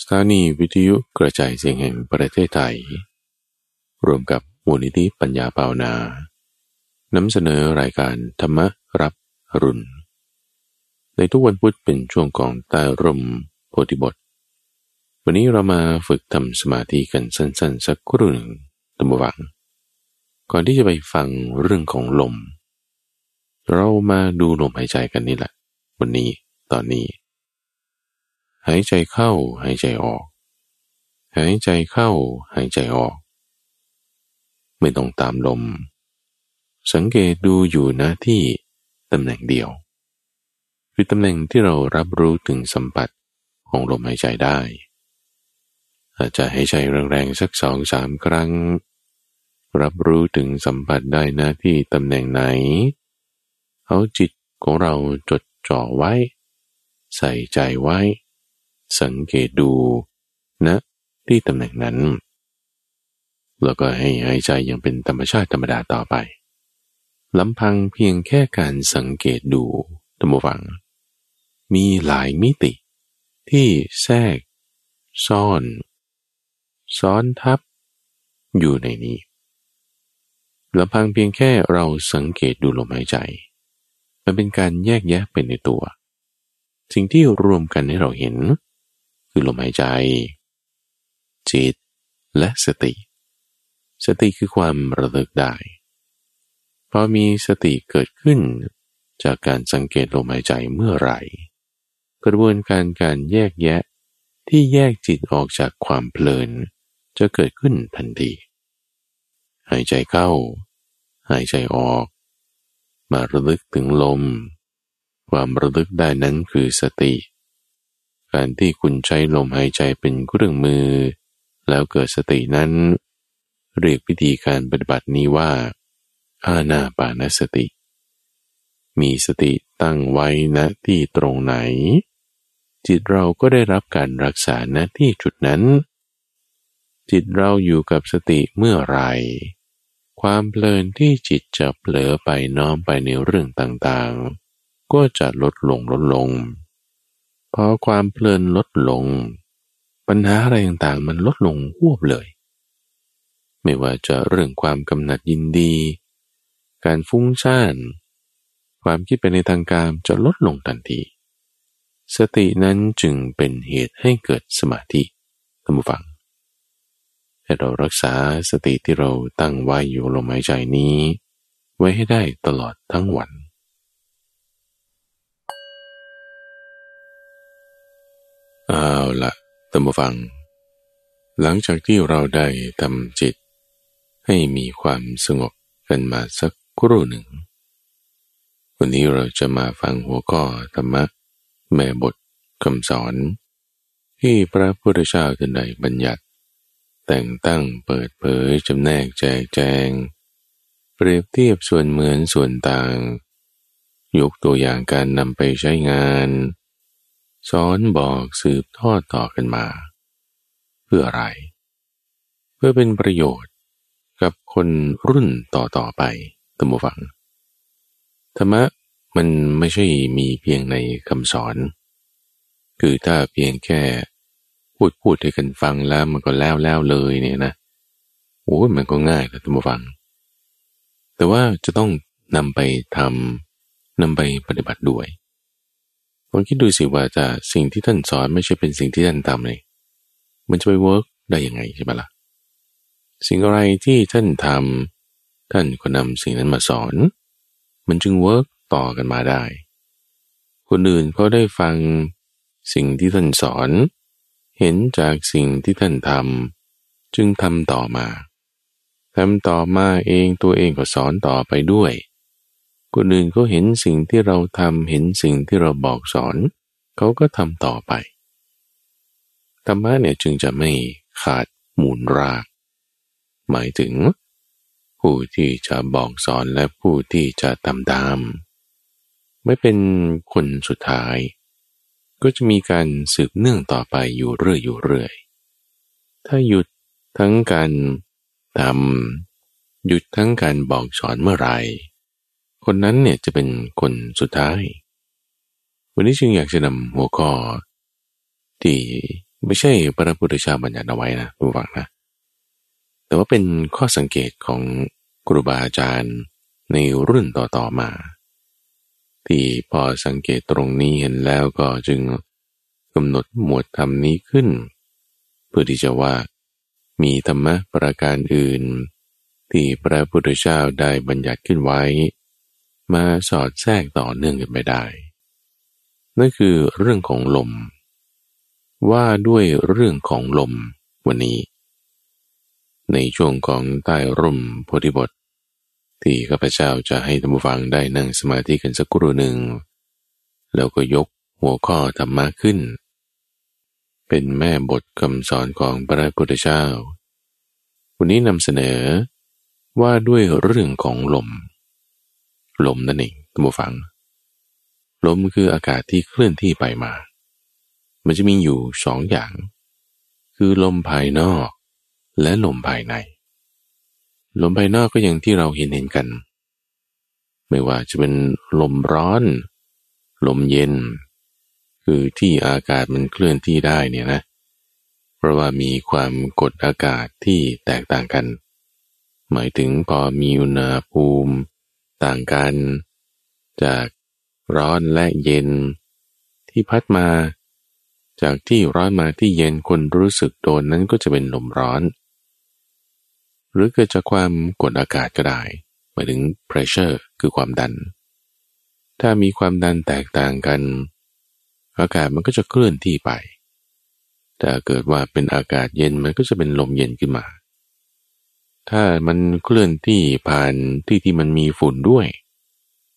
สถานีวิทยุกระจายเสียงแห่งประเทศไทย รวมกับมูลนิธิปัญญาเปานานำเสนอรายการธรรมรับรุณ ในทุกวันพุธเป็นช่วงของใต้ร่มโพธิบท วันนี้เรามาฝึกทำสมาธิกันสั้นๆ สักครู่หนึ่งตัมวัง ก่อนที่จะไปฟังเรื่องของลม เรามาดูลมหายใจกันนี่แหละ วันนี้ตอนนี้ หายใจเข้าหายใจออก หายใจเข้าหายใจออก ไม่ต้องตามลม สังเกตดูอยู่นะที่ตำแหน่งเดียว คือตำแหน่งที่เรารับรู้ถึงสัมผัสของลมหายใจได้ อาจจะหายใจแรงๆสักสองสามครั้ง รับรู้ถึงสัมผัสได้นะที่ตำแหน่งไหน เอาจิตของเราจดจ่อไว้ ใส่ใจไว้ สังเกตดูนะที่ตำแหน่งนั้น แล้วก็ให้หายใจอย่างเป็นธรรมชาติธรรมดาต่อไปลำพังเพียงแค่การสังเกตดูตัมฟัง มีหลายมิติ ที่แทรก ซ่อน ซ้อนทับ อยู่ในนี้ลำพังเพียงแค่เราสังเกตดูลมหายใจ มันเป็นการแยกแยะเป็นในตัว สิ่งที่รวมกันให้เราเห็น คือลมหายใจ จิต และสติ สติคือความระลึกได้พอมีสติเกิดขึ้น จากการสังเกตลมหายใจเมื่อไหร่ กระบวนการการแยกแยะที่แยกจิตออกจากความเพลิน จะเกิดขึ้นทันที หายใจเข้า หายใจออก มาระลึกถึงลม ความระลึกได้นั้นคือสติ การที่คุณใช้ลมหายใจเป็นเครื่องมือ แล้วเกิดสตินั้น เรียกวิธีการปฏิบัตินี้ว่า อาณาปานสติ มีสติตั้งไว้ณที่ตรงไหน จิตเราก็ได้รับการรักษาณที่จุดนั้น จิตเราอยู่กับสติเมื่อไรความเพลินที่จิตจะเผลอไปน้อมไปในเรื่องต่างๆ ก็จะลดลงลดลง พอความเพลินลดลง ปัญหาอะไรต่างๆมันลดลงหวบเลย ไม่ว่าจะเรื่องความกำหนัดยินดี การฟุ้งซ่าน ความคิดไปในทางการจะลดลงทันที สตินั้นจึงเป็นเหตุให้เกิดสมาธิท่านผู้ฟังให้เรารักษาสติที่เราตั้งไว้อยู่ลมหายใจนี้ ไว้ให้ได้ตลอดทั้งวัน เอาละตัมฟัง หลังจากที่เราได้ทำจิต ให้มีความสงบกันมาสักครู่หนึ่ง วันนี้เราจะมาฟังหัวข้อธรรมะ แม่บทคำสอน ที่พระพุทธเจ้าท่านใดบัญญัติ แต่งตั้งเปิดเผยจำแนกแจกแจง เปรียบเทียบส่วนเหมือนส่วนต่าง ยกตัวอย่างการนำไปใช้งาน สอนบอกสืบทอดต่อกันมา เพื่ออะไร เพื่อเป็นประโยชน์กับคนรุ่นต่อต่อไปตัมบูฟัง ธรรมะมันไม่ใช่มีเพียงในคำสอน คือถ้าเพียงแค่พูดพูดให้กันฟังแล้วมันก็แล้วแล้วเลยเนี่ยนะโอ้มันก็ง่ายนะตัมบูฟัง แต่ว่าจะต้องนำไปทำนำไปปฏิบัติด้วย ลองคิดดูสิว่าจะสิ่งที่ท่านสอนไม่ใช่เป็นสิ่งที่ท่านทำเลยมันจะไป work ได้ยังไงใช่ไหมล่ะสิ่งอะไรที่ท่านทำท่านก็นำสิ่งนั้นมาสอน มันจึง work ต่อกันมาได้ คนอื่นเขาได้ฟังสิ่งที่ท่านสอน เห็นจากสิ่งที่ท่านทำจึงทำต่อมาทำต่อมาเองตัวเองก็สอนต่อไปด้วย คนอื่นก็เห็นสิ่งที่เราทำเห็นสิ่งที่เราบอกสอน เขาก็ทำต่อไปธรรมะเนี่ยจึงจะไม่ขาดหมุนราก หมายถึง ผู้ที่จะบอกสอนและผู้ที่จะตามตาม ไม่เป็นคนสุดท้าย ก็จะมีการสืบเนื่องต่อไปอยู่เรื่อยอยู่เรื่อยถ้าหยุดทั้งการทำหยุดทั้งการบอกสอนเมื่อไหร่ คนนั้นเนี่ยจะเป็นคนสุดท้าย วันนี้จึงอยากจะนำหัวข้อ ที่ไม่ใช่พระพุทธเจ้าบัญญัติเอาไว้นะทุกฝังนะ แต่ว่าเป็นข้อสังเกตของครูบาอาจารย์ในรุ่นต่อๆมา ที่พอสังเกตตรงนี้เห็นแล้วก็จึงกำหนดหมวดธรรมนี้ขึ้น เพื่อที่จะว่ามีธรรมะประการอื่น ที่พระพุทธเจ้าได้บัญญัติขึ้นไว้ มาสอดแทรกต่อเนื่องกันไปได้ นั่นคือเรื่องของลม ว่าด้วยเรื่องของลมวันนี้ ในช่วงของใต้ร่มโพธิบท ที่ข้าพเจ้าจะให้ท่านผู้ฟังได้นั่งสมาธิกันสักครู่หนึ่ง แล้วก็ยกหัวข้อธรรมะขึ้น เป็นแม่บทคำสอนของพระพุทธเจ้า วันนี้นำเสนอว่าด้วยเรื่องของลม ลมนั่นเองท่านผู้ฟัง ลมคืออากาศที่เคลื่อนที่ไปมา มันจะมีอยู่สองอย่าง คือลมภายนอก และลมภายใน ลมภายนอกก็อย่างที่เราเห็นเห็นกัน ไม่ว่าจะเป็นลมร้อน ลมเย็น คือที่อากาศมันเคลื่อนที่ได้เนี่ยนะ เพราะว่ามีความกดอากาศที่แตกต่างกัน หมายถึงพอมีอุณหภูมิ ต่างกัน จากร้อนและเย็น ที่พัดมา จากที่ร้อนมาที่เย็นคนรู้สึกโดนนั้นก็จะเป็นลมร้อน หรือเกิดจากความกดอากาศก็ได้หมายถึง pressure คือความดัน ถ้ามีความดันแตกต่างกัน อากาศมันก็จะเคลื่อนที่ไป แต่เกิดว่าเป็นอากาศเย็นมันก็จะเป็นลมเย็นขึ้นมา ถ้ามันเคลื่อนที่ผ่านที่ที่มันมีฝุ่นด้วย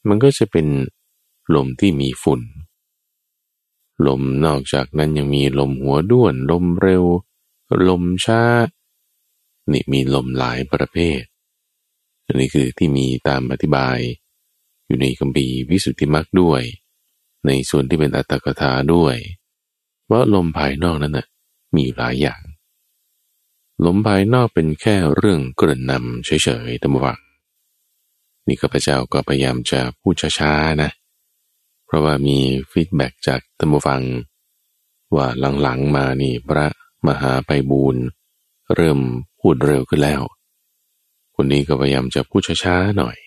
มันก็จะเป็นลมที่มีฝุ่น ลมนอกจากนั้นยังมีลมหัวด้วน ลมเร็ว ลมช้า นี่มีลมหลายประเภท อันนี้คือที่มีตามอธิบาย อยู่ในคัมภีร์วิสุทธิมรรคด้วย ในส่วนที่เป็นอรรถกถาด้วย ว่าลมภายนอกนั้นนะมีหลายอย่าง ลมภายนอกเป็นแค่เรื่องเกริ่นนำเฉยๆธรรมวักนี่ข้าพเจ้าก็พยายามจะพูดช้าๆนะ เพราะว่ามี feedback จากท่านผู้ฟัง ว่าหลังๆมานี่พระมหาไปบูรเริ่มพูดเร็วขึ้นแล้ว คนนี้ก็พยายามจะพูดช้าๆหน่อย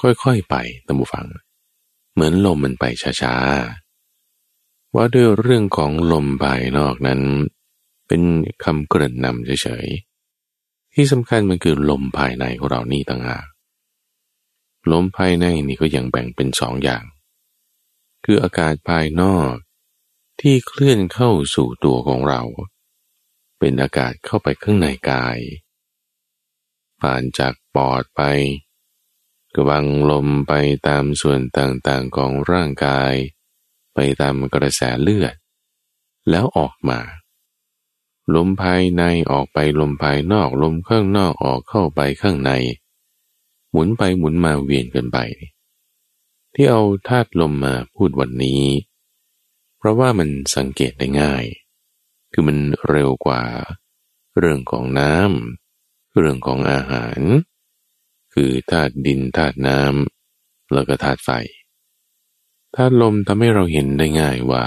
ค่อยๆไปธรรมฟัง เหมือนลมมันไปช้าๆว่าด้วยเรื่องของลมภายนอกนั้น เป็นคำเกริ่นนำเฉยๆ ที่สำคัญมันคือลมภายในของเรานี่ต่างหาก ลมภายในนี่ก็ยังแบ่งเป็นสองอย่าง คืออากาศภายนอกที่เคลื่อนเข้าสู่ตัวของเรา เป็นอากาศเข้าไปข้างในกาย ผ่านจากปอดไปกวังลมไปตามส่วนต่างๆของร่างกาย ไปตามกระแสเลือด แล้วออกมา ลมภายในออกไปลมภายนอกลมข้างนอกออกเข้าไปข้างใน หมุนไปหมุนมาเวียนกันไป ที่เอาธาตุลมมาพูดวันนี้ เพราะว่ามันสังเกตได้ง่าย คือมันเร็วกว่า เรื่องของน้ำเรื่องของอาหาร คือธาตุดินธาตุน้ำแล้วก็ธาตุไฟธาตุลมทำให้เราเห็นได้ง่ายว่า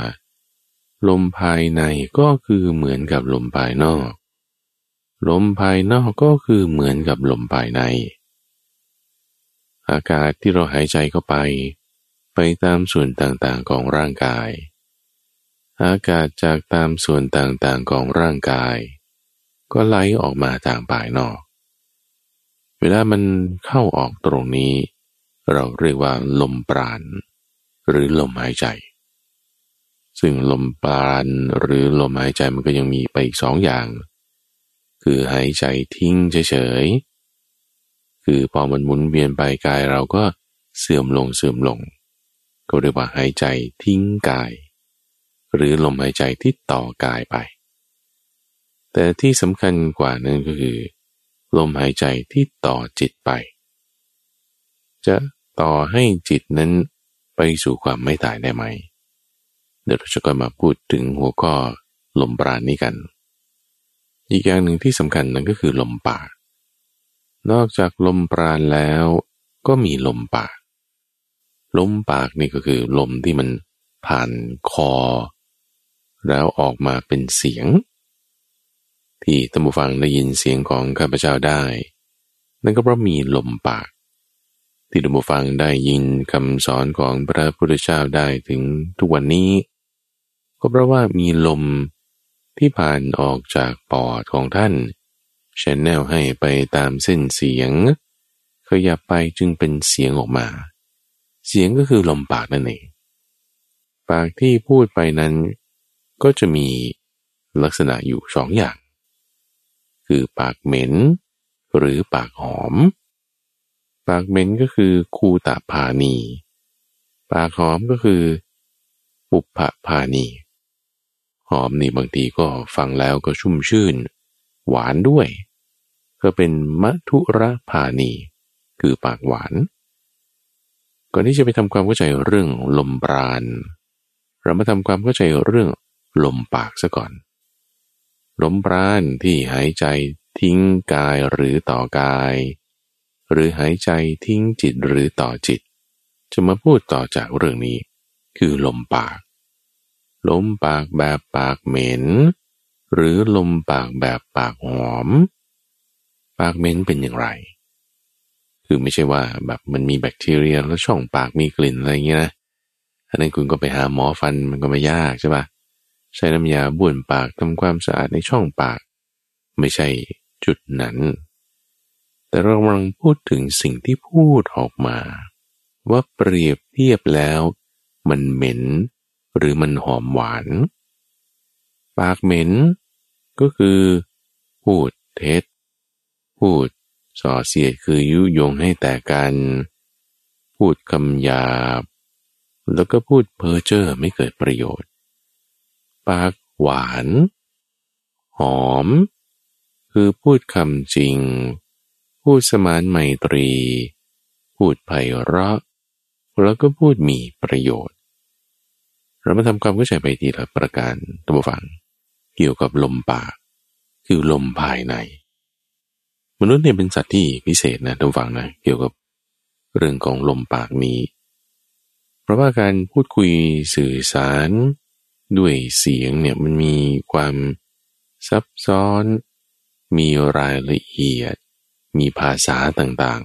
ลมภายในก็คือเหมือนกับลมภายนอก ลมภายนอกก็คือเหมือนกับลมภายใน อากาศที่เราหายใจเข้าไป ไปตามส่วนต่างๆของร่างกาย อากาศจากตามส่วนต่างๆของร่างกาย ก็ไหลออกมาทางภายนอก เวลามันเข้าออกตรงนี้ เราเรียกว่าลมปราณหรือลมหายใจ ซึ่งลมปราณหรือลมหายใจมันก็ยังมีไปอีกสองอย่าง คือหายใจทิ้งเฉยๆ คือพอมันหมุนเวียนไปกายเราก็เสื่อมลงเสื่อมลง ก็เรียกว่าหายใจทิ้งกาย หรือลมหายใจที่ต่อกายไป แต่ที่สำคัญกว่านั้นก็คือ ลมหายใจที่ต่อจิตไป จะต่อให้จิตนั้นไปสู่ความไม่ตายได้ไหม เดี๋ยวเราจะก็มาพูดถึงหัวข้อลมปราณนี้กัน อีกอย่างหนึ่งที่สำคัญนั่นก็คือลมปาก นอกจากลมปราณแล้วก็มีลมปาก ลมปากนี่ก็คือลมที่มันผ่านคอ แล้วออกมาเป็นเสียง ที่ตัมบูฟังได้ยินเสียงของข้าพเจ้าได้ นั่นก็เพราะมีลมปาก ที่ตัมบูฟังได้ยินคำสอนของพระพุทธเจ้าได้ถึงทุกวันนี้ ก็เพราะว่ามีลมที่ผ่านออกจากปอดของท่านชแนลให้ไปตามเส้นเสียง ขยับไปจึงเป็นเสียงออกมา เสียงก็คือลมปากนั่นเอง ปากที่พูดไปนั้น ก็จะมีลักษณะอยู่สองอย่าง คือปากเหม็น หรือปากหอม ปากเหม็นก็คือคูตาพานี ปากหอมก็คือปุปะพานี หอมนี่บางทีก็ฟังแล้วก็ชุ่มชื่น หวานด้วย ก็เป็นมัทุระพานี คือปากหวาน ก่อนที่จะไปทำความเข้าใจเรื่องลมปราณ เรามาทำความเข้าใจเรื่องลมปากซะก่อน ลมปราณที่หายใจทิ้งกายหรือต่อกาย หรือหายใจทิ้งจิตหรือต่อจิต จะมาพูดต่อจากเรื่องนี้ คือลมปาก ลมปากแบบปากเหม็น หรือลมปากแบบปากหอม ปากเหม็นเป็นอย่างไร คือไม่ใช่ว่าแบบมันมีแบคทีเรียแล้วช่องปากมีกลิ่นอะไรเงี้ยนะอันนั้นคุณก็ไปหาหมอฟันมันก็ไม่ยากใช่ปะใช้น้ำยาบ้วนปากทำความสะอาดในช่องปาก ไม่ใช่จุดนั้น แต่เรากำลังพูดถึงสิ่งที่พูดออกมา ว่าเปรียบเทียบแล้ว มันเหม็น หรือมันหอมหวาน ปากเหม็น ก็คือ พูดเท็จ พูดส่อเสียดคือยุยงให้แต่กัน พูดคำหยาบ แล้วก็พูดเพ้อเจ้อไม่เกิดประโยชน์ ปากหวาน หอม คือพูดคำจริง พูดสมานไมตรี พูดไพเราะ แล้วก็พูดมีประโยชน์ เรามาทำความเข้าใจไปทีละประการตัวฟัง เกี่ยวกับลมปาก คือลมภายใน มนุษย์เนี่ยเป็นสัตว์ที่พิเศษนะตัวฟังนะเกี่ยวกับเรื่องของลมปากนี้ เพราะว่าการพูดคุยสื่อสาร ด้วยเสียงเนี่ยมันมีความซับซ้อน มีรายละเอียด มีภาษาต่าง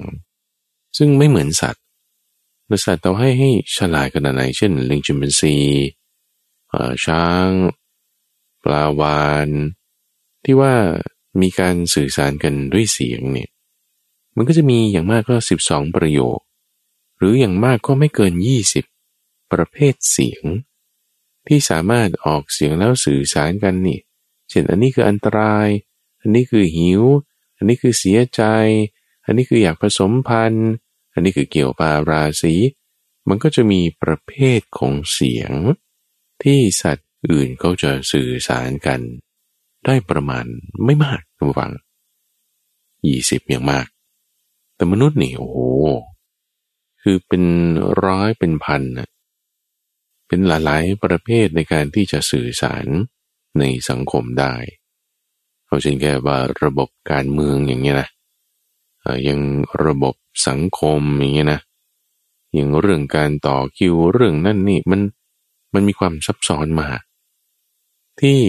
ๆ ซึ่งไม่เหมือนสัตว์ สัตว์เราให้ให้ฉลาดขนาดไหน เช่น ลิงจิมเปนซีช้าง ปลาวาน ที่ว่ามีการสื่อสารกันด้วยเสียงเนี่ยมันก็จะมีอย่างมากก็ 12 ประโยค หรืออย่างมากก็ไม่เกิน 20 ประเภทเสียง ที่สามารถออกเสียงแล้วสื่อสารกันนี่ เช่นอันนี้คืออันตราย อันนี้คือหิว อันนี้คือเสียใจ อันนี้คืออยากผสมพันธุ์ อันนี้คือเกี่ยวปาราศีมันก็จะมีประเภทของเสียง ที่สัตว์อื่นเขาจะสื่อสารกัน ได้ประมาณไม่มากคุณฟังยี่สิบอย่างมาก แต่มนุษย์นี่โอ้โห คือเป็นร้อยเป็นพันนะเป็นหลายๆประเภทในการที่จะสื่อสารในสังคมได้เอาเช่นแค่ว่าระบบการเมืองอย่างเงี้ยนะยังระบบ สังคมอย่างเงี้ยนะอย่างเรื่องการต่อคิวเรื่องนั่นนี่มันมันมีความซับซ้อนมากที่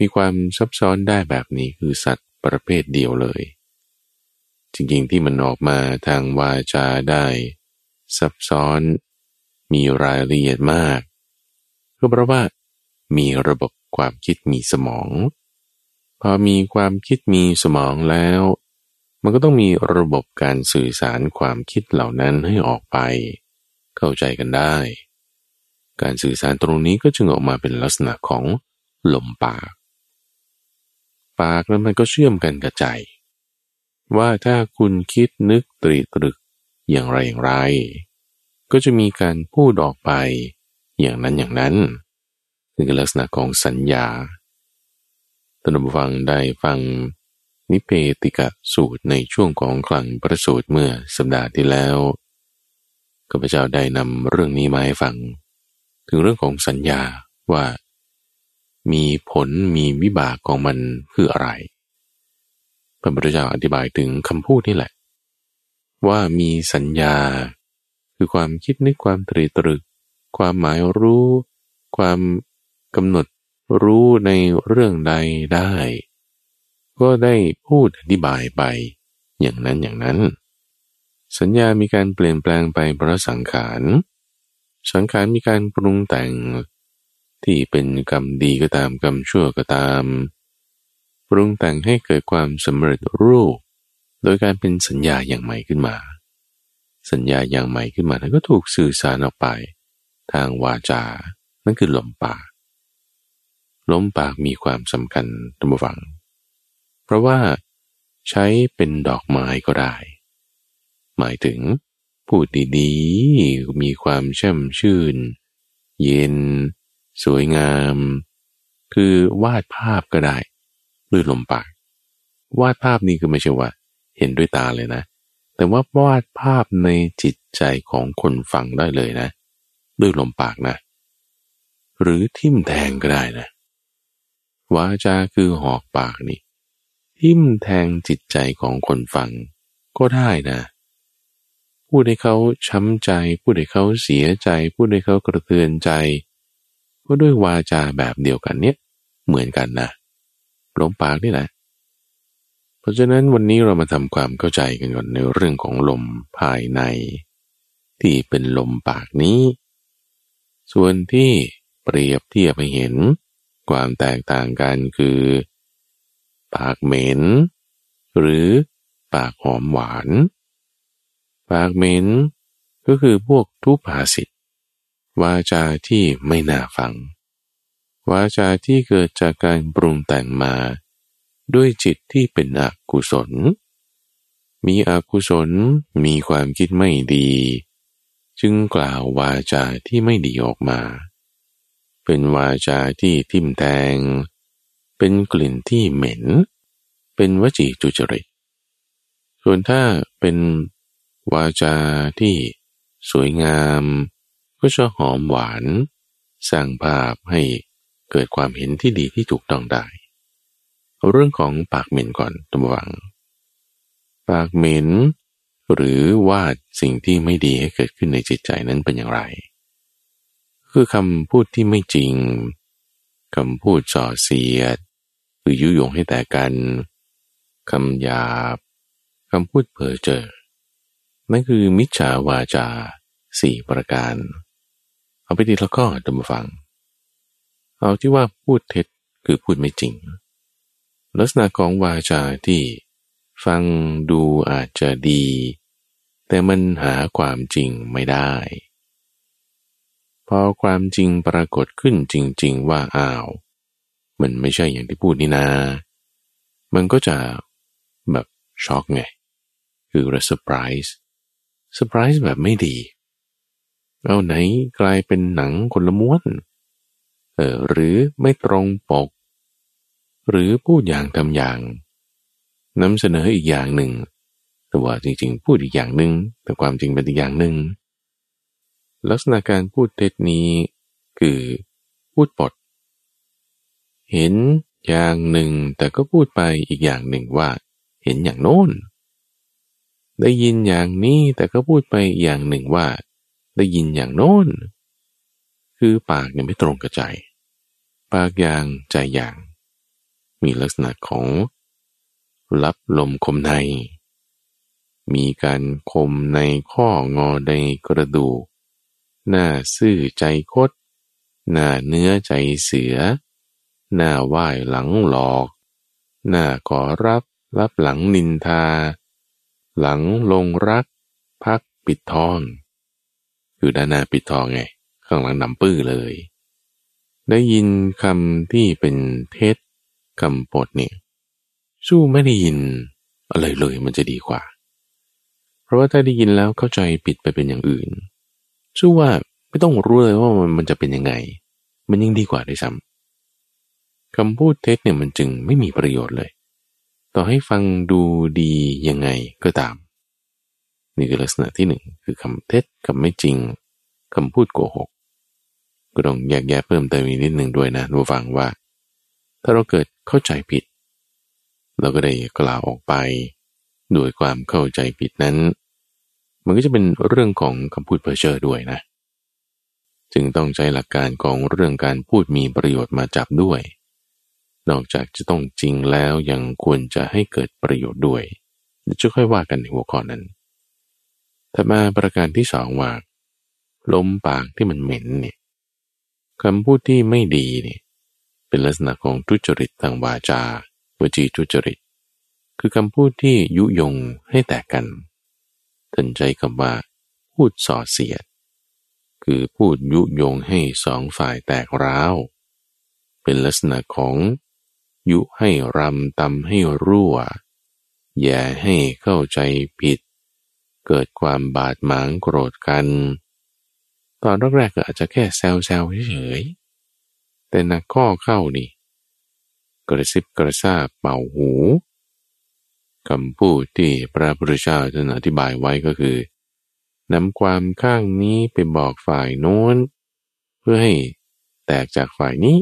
มีความซับซ้อนได้แบบนี้คือสัตว์ประเภทเดียวเลย จริงๆที่มันออกมาทางวาจาได้ ซับซ้อน มีรายละเอียดมากก็เพราะว่ามีระบบความคิดมีสมอง พอมีความคิดมีสมองแล้ว มันก็ต้องมีระบบการสื่อสารความคิดเหล่านั้นให้ออกไป เข้าใจกันได้ การสื่อสารตรงนี้ก็จึงออกมาเป็นลักษณะของลมปาก ปากนั้นมันก็เชื่อมกันกับใจ ว่าถ้าคุณคิดนึกตรีตรึกอย่างไรอย่างไร ก็จะมีการพูดออกไปอย่างนั้นอย่างนั้นคือลักษณะของสัญญาท่านผู้ฟังได้ฟัง นิเพติกะสูตรในช่วงของคลังพระสูตรเมื่อสัปดาห์ที่แล้วข้าพเจ้าได้นำเรื่องนี้มาให้ฟัง ถึงเรื่องของสัญญาว่า มีผลมีวิบากของมันคืออะไร พระพุทธเจ้าอธิบายถึงคำพูดนี่แหละ ว่ามีสัญญา คือความคิดนึกความตรีตรึก ความหมายรู้ ความกำหนดรู้ในเรื่องใดได้ ก็ได้พูดอธิบายไปอย่างนั้นอย่างนั้น สัญญามีการเปลี่ยนแปลงไปเพราะสังขาร สังขารมีการปรุงแต่ง ที่เป็นกรรมดีก็ตามกรรมชั่วก็ตาม ปรุงแต่งให้เกิดความสำเร็จรูป โดยการเป็นสัญญาอย่างใหม่ขึ้นมา สัญญาอย่างใหม่ขึ้นมาแล้วก็ถูกสื่อสารออกไป ทางวาจา นั่นคือลมปากลมปากมีความสำคัญตัมฟัง เพราะว่าใช้เป็นดอกไม้ก็ได้ หมายถึงพูดดีๆ มีความแช่มชื่น เย็น สวยงาม คือวาดภาพก็ได้ด้วยลมปาก วาดภาพนี้คือไม่ใช่ว่า เห็นด้วยตาเลยนะ แต่ว่าวาดภาพในจิตใจของคนฟังได้เลยนะ ด้วยลมปากนะ หรือทิ่มแทงก็ได้นะวาจาคือหอกปากนี่ ทิ่มแทงจิตใจของคนฟังก็ได้นะ พูดให้เขาช้ำใจ พูดให้เขาเสียใจ พูดให้เขากระเทือนใจ ก็ด้วยวาจาแบบเดียวกันเนี้ยเหมือนกันนะลมปากนี่แหละ เพราะฉะนั้นวันนี้เรามาทำความเข้าใจกันก่อนในเรื่องของลมภายใน ที่เป็นลมปากนี้ ส่วนที่เปรียบเทียบให้เห็น ความแตกต่างกันคือ ปากเหม็น หรือปากหอมหวาน ปากเหม็น ก็คือพวกทุพาสิทวาจาที่ไม่น่าฟัง วาจาที่เกิดจากการปรุงแต่งมา ด้วยจิตที่เป็นอกุศล มีอกุศลมีความคิดไม่ดี จึงกล่าววาจาที่ไม่ดีออกมา เป็นวาจาที่ทิ่มแทง เป็นกลิ่นที่เหม็น เป็นวจีจุจริต ส่วนถ้าเป็นวาจาที่สวยงาม ก็จะหอมหวาน สร้างภาพให้เกิดความเห็นที่ดีที่ถูกต้องได้ เรื่องของปากเหม็นก่อนตัมวัง ปากเหม็น หรือวาดสิ่งที่ไม่ดีให้เกิดขึ้นในจิตใจนั้นเป็นอย่างไร คือคำพูดที่ไม่จริง คำพูดส่อเสียดหรือยุยงให้แต่กันคำหยาบคำพูดเพ้อเจ้อนั่นคือมิจฉาวาจาสี่ประการ เอาไปดีแล้วก็ดมฟัง เอาที่ว่าพูดเท็จคือพูดไม่จริง ลักษณะของวาจาที่ฟังดูอาจจะดี แต่มันหาความจริงไม่ได้ พอความจริงปรากฏขึ้นจริง ๆ ว่าอ้าว มันไม่ใช่อย่างที่พูดนี่นา มันก็จะแบบช็อกไง คือเซอร์ไพรส์เซอร์ไพรส์แบบไม่ดี อ้าวไหนกลายเป็นหนังคนละม้วน เออหรือไม่ตรงปก หรือพูดอย่างทำอย่างนำเสนออีกอย่างหนึ่งแต่ว่าจริงๆ พูดอีกอย่างหนึ่งแต่ความจริงเป็นอีกอย่างหนึ่ง ลักษณะการพูดเท็จนี้คือพูดปด เห็นอย่างหนึ่งแต่ก็พูดไปอีกอย่างหนึ่งว่า เห็นอย่างโน้น ได้ยินอย่างนี้แต่ก็พูดไปอย่างหนึ่งว่า ได้ยินอย่างโน้น คือปากเนี่ยไม่ตรงกับใจ ปากอย่างใจอย่าง มีลักษณะของรับลมคมใน มีการคมในข้องอในกระดูก หน้าซื่อใจคด หน้าเนื้อใจเสือ หน้าไหว้หลังหลอก หน้าขอรับรับหลังนินทา หลังลงรัก พักปิดทองคือด้านหน้าปิดทองไง ข้างหลังดำปื้อเลย ได้ยินคำที่เป็นเท็จคำปดเนี่ยสู้ไม่ได้ยินอะไรเลยมันจะดีกว่า เพราะว่าถ้าได้ยินแล้วเข้าใจผิดไปเป็นอย่างอื่น ชื่อว่าไม่ต้องรู้เลยว่ามันจะเป็นยังไง มันยิ่งดีกว่าด้วยซ้ำคำพูดเท็จเนี่ยมันจึงไม่มีประโยชน์เลย ต่อให้ฟังดูดียังไงก็ตาม นี่คือลักษณะที่หนึ่งคือคำเท็จคำไม่จริงคำพูดโกหกก็ต้องแยกแยะเพิ่มเติมอีกนิดหนึ่งด้วยนะรู้ฟังว่า ถ้าเราเกิดเข้าใจผิด เราก็ได้กล่าวออกไป โดยความเข้าใจผิดนั้น มันก็จะเป็นเรื่องของคำพูดเพ้อเจ้อด้วยนะ จึงต้องใช้หลักการของเรื่องการพูดมีประโยชน์มาจับด้วย นอกจากจะต้องจริงแล้วยังควรจะให้เกิดประโยชน์ด้วยจะค่อยว่ากันในหัวข้อนั้นถัดมาประการที่สองว่าลมปากที่มันเหม็นเนี่ยคำพูดที่ไม่ดีเนี่ยเป็นลักษณะของทุจริตทางวาจาวจีทุจริต คือคำพูดที่ยุยงให้แตกกัน ท่านใจคำว่าพูดส่อเสียด คือพูดยุยงให้สองฝ่ายแตกร้าว เป็นลักษณะของยุให้รำตำให้รั่ว แย่ให้เข้าใจผิด เกิดความบาดหมางโกรธกัน ตอนแรกๆก็อาจจะแค่แซวๆเฉยๆแต่นักข้อเข้านี่ กระซิบกระซาบเป่าหู คำพูดที่พระพุทธเจ้าท่านอธิบายไว้ก็คือนำความข้างนี้ไปบอกฝ่ายโน้น เพื่อให้แตกจากฝ่ายนี้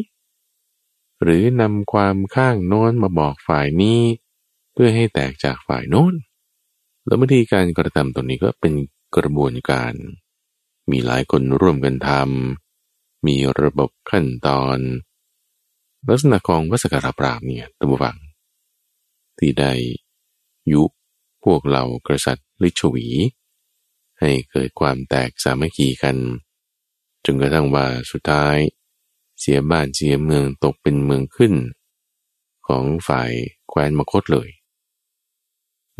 หรือนำความข้างโน้นมาบอกฝ่ายนี้ เพื่อให้แตกจากฝ่ายโน้น แล้ววิธีการกระทำตรงนี้ก็เป็นกระบวนการ มีหลายคนร่วมกันทำมีระบบขั้นตอน ลักษณะของวัสกรปราบเนี่ยตัมวัง ที่ได้ ยุพวกเรากษัตริย์ลิชวี ให้เกิดความแตกสามัคคีกัน จนกระทั่งว่าสุดท้าย เสียบ้านเสียเมืองตกเป็นเมืองขึ้น ของฝ่ายแคว้นมคตเลย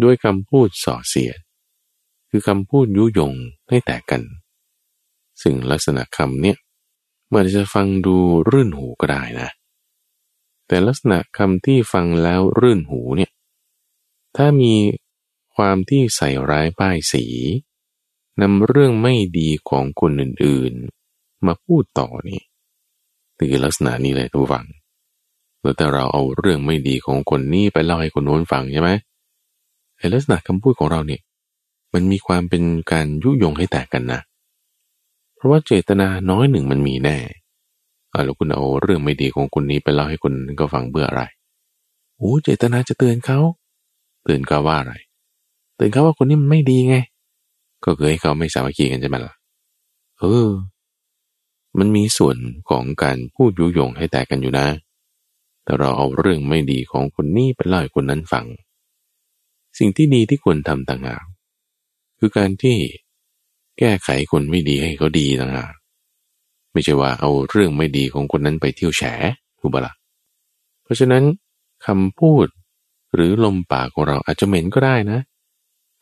ด้วยคำพูดส่อเสียด คือคำพูดยุยงให้แตกกัน ซึ่งลักษณะคำเนี่ยมันจะฟังดูรื่นหูก็ได้นะ แต่ลักษณะคำที่ฟังแล้วรื่นหูเนี่ย ถ้ามีความที่ใส่ร้ายป้ายสีนำเรื่องไม่ดีของคนอื่นๆ มาพูดต่อนี่คือลักษณะนี้เลยทุกฝัง แล้วแต่เราเอาเรื่องไม่ดีของคนนี้ไปเล่าให้คนโน้นฟังใช่ไหมไอ้ลักษณะคำพูดของเราเนี่ย มันมีความเป็นการยุยงให้แตกกันนะ เพราะว่าเจตนาน้อยหนึ่งมันมีแน่อ่าแล้วคุณเอาเรื่องไม่ดีของคนนี้ไปเล่าให้คนนั้นก็ฟังเบื่ออะไรโอ้เจตนาจะเตือนเขา เตือนเขาว่าอะไร เตือนเขาว่าคนนี้มันไม่ดีไง ก็คือให้เขาไม่สามัคคีกันใช่ไหมล่ะ เออ มันมีส่วนของการพูดยุยงให้แตกกันอยู่นะ แต่เราเอาเรื่องไม่ดีของคนนี้ไปเล่าให้คนนั้นฟัง สิ่งที่ดีที่ควรทำต่างหากคือการที่แก้ไขคนไม่ดีให้เขาดีต่างหากไม่ใช่ว่าเอาเรื่องไม่ดีของคนนั้นไปเที่ยวแฉถูกปะละ่ะเพราะฉะนั้นคำพูด หรือลมปากของเราอาจจะเหม็นก็ได้นะ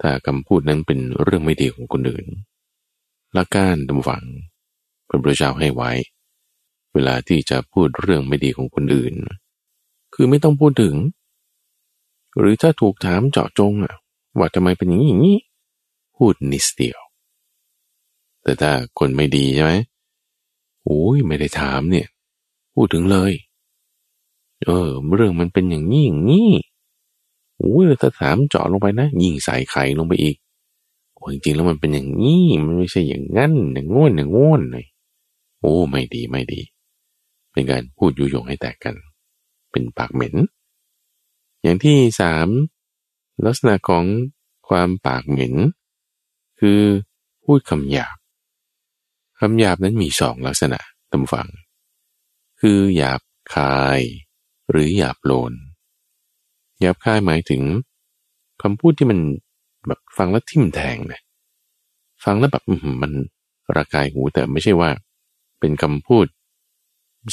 ถ้าคำพูดนั้นเป็นเรื่องไม่ดีของคนอื่นละการดำฝังพระพุทธเจ้าให้ไว้ เวลาที่จะพูดเรื่องไม่ดีของคนอื่น คือไม่ต้องพูดถึง หรือถ้าถูกถามเจาะจงอะว่าทำไมเป็นอย่างนี้อย่างนี้ พูดนิดเดียว แต่ถ้าคนไม่ดีใช่ไหมโอ้ยไม่ได้ถามเนี่ย พูดถึงเลย เออ เรื่องมันเป็นอย่างนี้อย่างนี้ โอ้ยถ้าถามเจาะลงไปนะยิ่งใส่ไข่ลงไปอีกโอ้จริงๆแล้วมันเป็นอย่างนี้มันไม่ใช่อย่างงั้นอย่างง้นอย่างง้นเลยโอ้ไม่ดีไม่ดี เป็นการพูดยุยงให้แตกกัน เป็นปากเหม็น อย่างที่สามลักษณะของความปากเหม็น คือพูดคำหยาบคำหยาบนั้นมีสองลักษณะตำฟัง คือหยาบคาย หรือหยาบโลน หยาบคายหมายถึงคำพูดที่มันแบบฟังแล้วทิ่มแทงนะฟังแล้วแบบมันระกายหูแต่ไม่ใช่ว่า เป็นคำพูด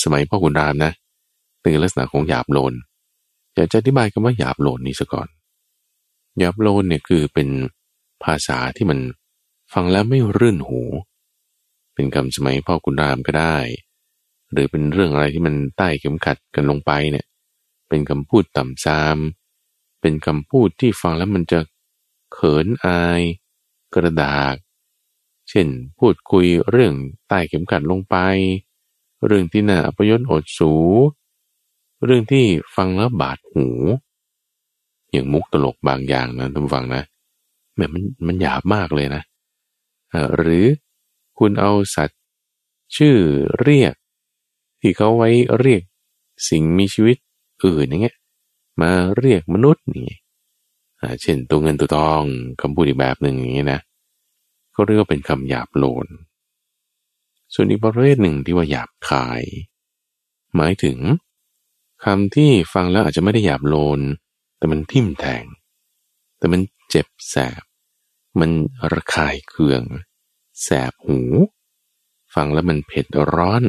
สมัยพ่อคุณรามนะเป็นลักษณะของหยาบโลนอยากจะอธิบายคำว่าหยาบโลนนี้ซะก่อนหยาบโลนเนี่ยคือเป็นภาษาที่มันฟังแล้วไม่รื่นหู เป็นคำสมัยพ่อคุณรามก็ได้ หรือเป็นเรื่องอะไรที่มันใต้เข็มขัดกันลงไปเนี่ย เป็นคำพูดต่ำซาม เป็นคำพูดที่ฟังแล้วมันจะเขินอาย กระดากเช่นพูดคุยเรื่องใต้เข็มขัดลงไป เรื่องที่น่าอัปยศอดสู เรื่องที่ฟังแล้วบาดหู อย่างมุกตลกบางอย่างนะท่านฟังนะแม่มันมันหยาบมากเลยนะหรือคุณเอาสัตว์ ชื่อเรียก ที่เขาไว้เรียกสิ่งมีชีวิต อื่นอย่างเงี้ยมาเรียกมนุษย์นี่เช่นตัวเงินตัวทองคำพูดอีกแบบหนึ่งอย่างเงี้ยนะเขาเรียกว่าเป็นคำหยาบโลน ส่วนอีกประเภทหนึ่งที่ว่าหยาบคาย หมายถึงคำที่ฟังแล้วอาจจะไม่ได้หยาบโลน แต่มันทิ่มแทง แต่มันเจ็บแสบ มันระคายเคือง แสบหู ฟังแล้วมันเผ็ดร้อน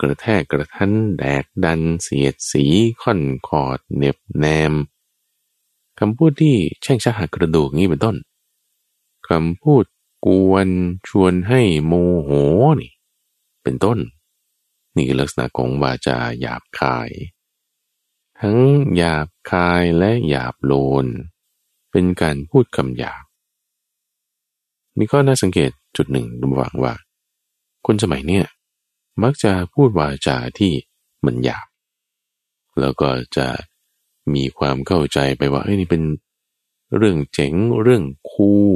กระแทกกระทันแดกดันเสียดสีค่อนคอดเน็บแนมคำพูดที่แช่งชักหักกระดูกนี้เป็นต้นคำพูดกวนชวนให้โมโหนี่ เป็นต้น นี่คือลักษณะของวาจาหยาบคาย ทั้งหยาบคายและหยาบโลน เป็นการพูดคำหยาบนี่ก็น่าสังเกตจุดหนึ่งระหว่างว่า คนสมัยเนี้ย มักจะพูดวาจาที่มันหยาบ แล้วก็จะมีความเข้าใจไปว่าเฮ้ยนี่เป็นเรื่องเจ๋งเรื่องคูล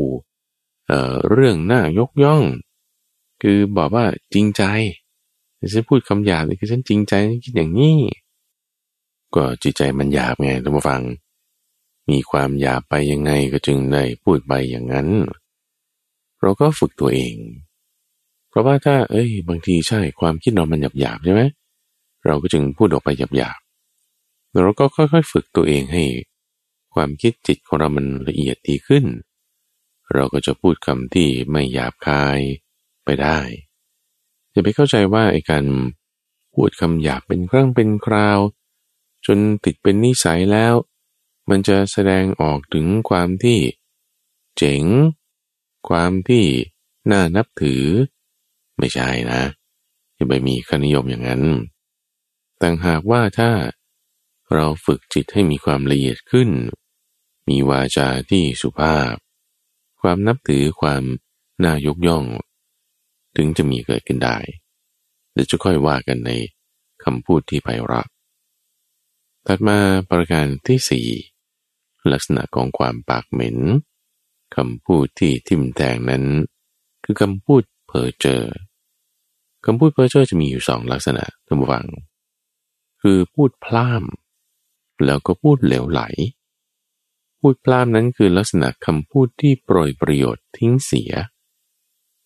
เอ่อเรื่องน่ายกย่อง คือบอกว่าจริงใจฉันพูดคำหยาบนี่คือฉันจริงใจคิดอย่างนี้ ก็จิตใจมันหยาบไงท่านผู้ฟัง มีความหยาบไปยังไงก็จึงได้พูดไปอย่างนั้น เราก็ฝึกตัวเอง เพราะว่าถ้าเอ้ย บางทีใช่ความคิดเรามันหยาบหยาบใช่ไหมเราก็จึงพูดออกไปหยาบหยาบเราก็ค่อยๆฝึกตัวเองให้ ความคิดจิตของเรามันละเอียดดีขึ้น เราก็จะพูดคำที่ไม่หยาบคายไปได้อย่าไปเข้าใจว่าไอ้การพูดคำหยาบเป็นครั้งเป็นคราว จนติดเป็นนิสัยแล้ว มันจะแสดงออกถึงความที่ เจ๋ง ความที่น่านับถือ ไม่ใช่นะอย่าไปมีคนิยมอย่างนั้น แต่หากว่าถ้าเราฝึกจิตให้มีความละเอียดขึ้น มีวาจาที่สุภาพ ความนับถือความน่ายกย่อง ถึงจะมีเกิดขึ้นได้เดี๋ยวจะค่อยว่ากันในคำพูดที่ไพเราะถัดมาประการที่สี่ลักษณะของความปากเหม็นคำพูดที่ทิมแทงนั้น คือคำพูดเพ้อเจอ คำพูดเพ้อเจ้อจะมีอยู่สองลักษณะท่านผู้ฟัง คือพูดพล่าม แล้วก็พูดเหลวไหล พูดพลามนั้นคือลักษณะคำพูดที่โปรยประโยชน์ทิ้งเสีย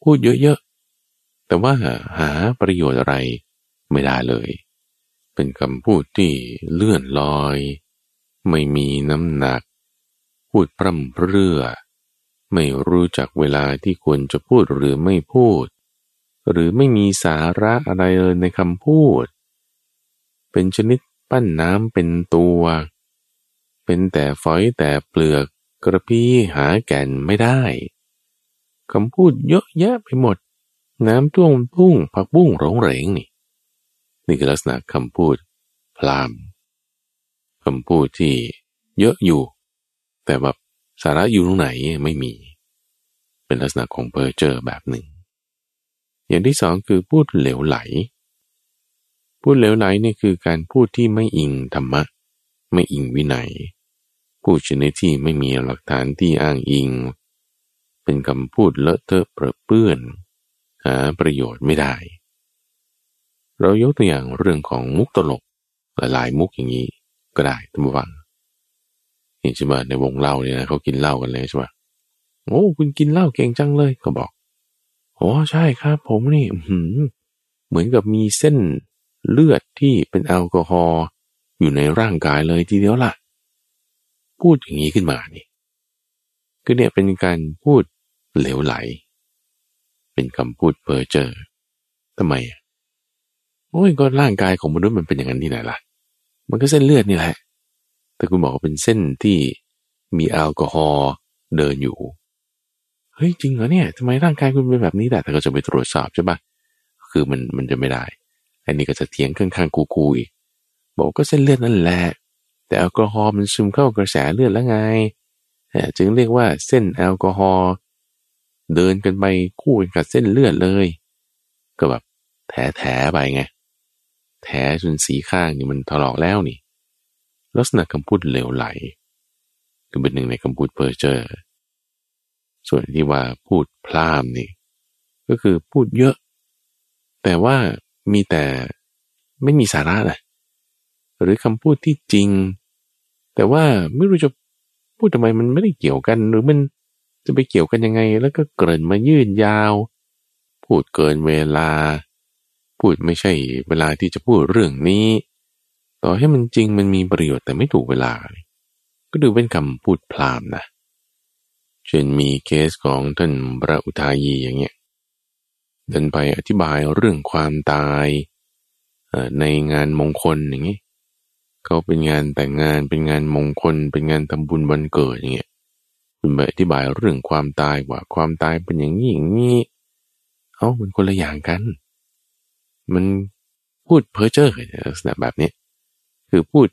พูดเยอะๆ แต่ว่าหาประโยชน์อะไรไม่ได้เลย เป็นคำพูดที่เลื่อนลอย ไม่มีน้ำหนัก พูดพร่ำเพรื่อ ไม่รู้จักเวลาที่ควรจะพูดหรือไม่พูด หรือไม่มีสาระอะไรเลยในคำพูด เป็นชนิดปั้นน้ำเป็นตัว เป็นแต่ฝอยแต่เปลือกกระพี้หาแก่นไม่ได้คำพูดเยอะแยะไปหมด น้ำท่วมพุ่งผักบุ้งร้องเหรงนี่ นี่คือลักษณะคำพูดพลามคำพูดที่เยอะอยู่ แต่แบบสาระอยู่ตรงไหนไม่มี เป็นลักษณะของเพอร์เจอร์แบบหนึ่ง อย่างที่สองคือพูดเหลวไหล พูดเหลวไหลนี่คือการพูดที่ไม่อิงธรรมะ ไม่อิงวินัย พูดชนิดที่ไม่มีหลักฐานที่อ้างอิง เป็นคำพูดเลอะเทอะเปรอะเปื้อน หาประโยชน์ไม่ได้ เรายกตัวอย่างเรื่องของมุกตลกหลายๆมุกอย่างนี้ก็ได้ท่านผู้ฟังเห็นใช่ไหมในวงเล่าเนี่ยนะเขากินเหล้ากันเลยใช่ไหมโอ้คุณกินเหล้าเก่งจังเลยเขาบอก โอ้ใช่ครับ ผมนี่เหมือนกับมีเส้นเลือดที่เป็นแอลกอฮอล์อยู่ในร่างกายเลยทีเดียวล่ะ พูดอย่างนี้ขึ้นมานี่คือเนี่ยเป็นการพูดเหลวไหล เป็นคำพูดเพ้อเจอทำไมโอ้ยก็ร่างกายของมนุษย์มันเป็นอย่างนั้นที่ไหนล่ะ มันก็เส้นเลือดนี่แหละ แต่คุณบอกว่าเป็นเส้นที่มีแอลกอฮอล์เดินอยู่ เฮ้ยจริงเหรอเนี่ยทำไมร่างกายคุณเป็นแบบนี้แต่ถ้าก็จะไปตรวจสอบใช่ปะคือมันมันจะไม่ได้ อันนี้ก็จะเถียงข้างๆกูๆอีกบอกก็เส้นเลือดนั่นแหละ แต่แอลกอฮอล์มันซึมเข้ากระแสเลือดแล้วไงจึงเรียกว่าเส้นแอลกอฮอล์เดินกันไปคู่กันกับเส้นเลือดเลย ก็แบบแถแถไปไงแถจนสีข้างนี่มันถลอกแล้วนี่ ลักษณะคำพูดเหลวไหล คือเป็นหนึ่งในคำพูดเพอเจอร์ ส่วนที่ว่าพูดพลามนี่ ก็คือพูดเยอะ แต่ว่ามีแต่ไม่มีสาระเลยหรือคำพูดที่จริง แต่ว่าไม่รู้จะพูดทำไมมันไม่ได้เกี่ยวกัน หรือมันจะไปเกี่ยวกันยังไง แล้วก็เกริ่นมายืดยาว พูดเกินเวลา พูดไม่ใช่เวลาที่จะพูดเรื่องนี้ ต่อให้มันจริงมันมีประโยชน์แต่ไม่ถูกเวลา ก็ดูเป็นคำพูดพรามนะ เช่นมีเคสของท่านพระอุทายีอย่างเงี้ยท่านไปอธิบายเรื่องความตายในงานมงคลอย่างนี้ยเขาเป็นงานแต่งงานเป็นงานมงคล เป็นงานทำบุญวันเกิดอย่างเงี้ยคุณไปอธิบายเรื่องความตายว่าความตายเป็นอย่างนี้อย่างนี้เอ้ามันคนละอย่างกัน มันพูดเพ้อเจ้อลักษณะแบบนี้ คือพูด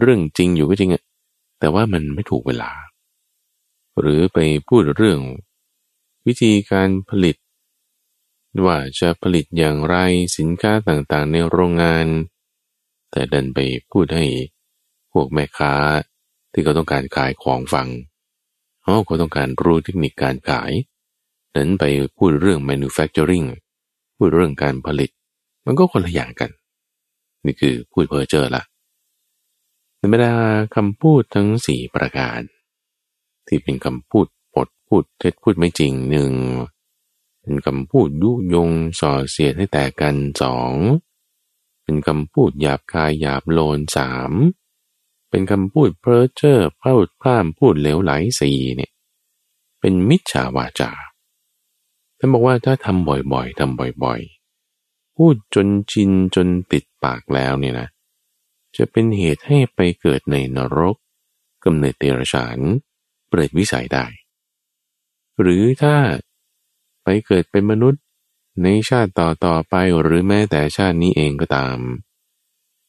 เรื่องจริงอยู่ก็จริงอะแต่ว่ามันไม่ถูกเวลา หรือไปพูดเรื่อง วิธีการผลิต ว่าจะผลิตอย่างไรสินค้าต่างๆในโรงงาน แต่ดันไปพูดให้พวกแม่ค้าที่เขาต้องการขายของฟังเขาเขาต้องการรู้เทคนิคการขาย นั้นไปพูดเรื่อง manufacturing พูดเรื่องการผลิต มันก็คนละอย่างกัน นี่คือพูดเพ้อเจอละในบรรดาคำพูดทั้งสี่ประการ ที่เป็นคำพูดปดพูดเท็จพูดไม่จริงหนึ่งเป็นคำพูดยุยงส่อเสียดให้แตกกันสองเป็นคำพูดหยาบคายหยาบโลนสามเป็นคำพูดเพ้อเจ้อพ้าพร่ามพูดเหลวไหลสี่เนี่ยเป็นมิจฉาวาจาท่านบอกว่าถ้าทำบ่อยๆทำบ่อยๆ พูดจนชินจนติดปากแล้วเนี่ยนะ จะเป็นเหตุให้ไปเกิดในนรกกำเนิดเตระฉาน เปรตวิสัยได้ หรือถ้าไปเกิดเป็นมนุษย์ในชาติต่อต่อไปหรือแม้แต่ชาตินี้เองก็ตาม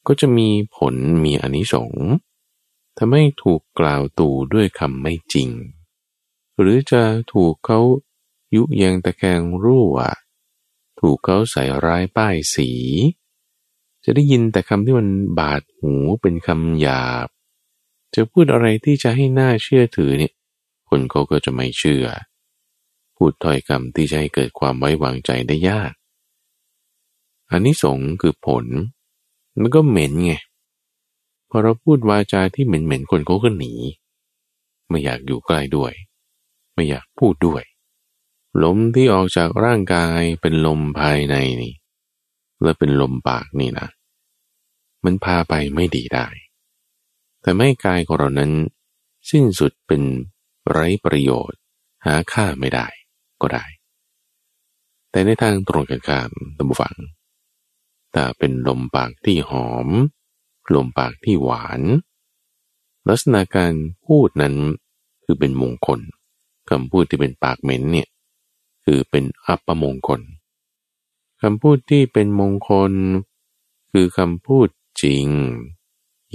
ก็จะมีผลมีอนิสงส์ทำให้ถูกกล่าวตู่ด้วยคำไม่จริง หรือจะถูกเขายุยงตะแคงรั่ว ถูกเขาใส่ร้ายป้ายสี จะได้ยินแต่คำที่มันบาดหูเป็นคำหยาบ จะพูดอะไรที่จะให้หน่าเชื่อถือเนี่ย คนเขาก็จะไม่เชื่อ พูดถ้อยคำที่จะให้เกิดความไว้วางใจได้ยากอันนี้สงคือผล มันก็เหม็นไงพอเราพูดวาจาที่เหม็นเหม็นคนเขาก็หนี ไม่อยากอยู่ใกล้ด้วย ไม่อยากพูดด้วยลมที่ออกจากร่างกายเป็นลมภายในนี่ และเป็นลมปากนี่นะ มันพาไปไม่ดีได้ แต่ไม่กายของเรานั้น สิ้นสุดเป็นไร้ประโยชน์ หาค่าไม่ได้ก็ได้ แต่ในทางตรงกันข้ามตัมบูฟัง ถ้าเป็นลมปากที่หอม ลมปากที่หวาน ลักษณะการพูดนั้นคือเป็นมงคลคำพูดที่เป็นปากเหม็นเนี่ยคือเป็นอัปมงคลคำพูดที่เป็นมงคล คือคำพูดจริง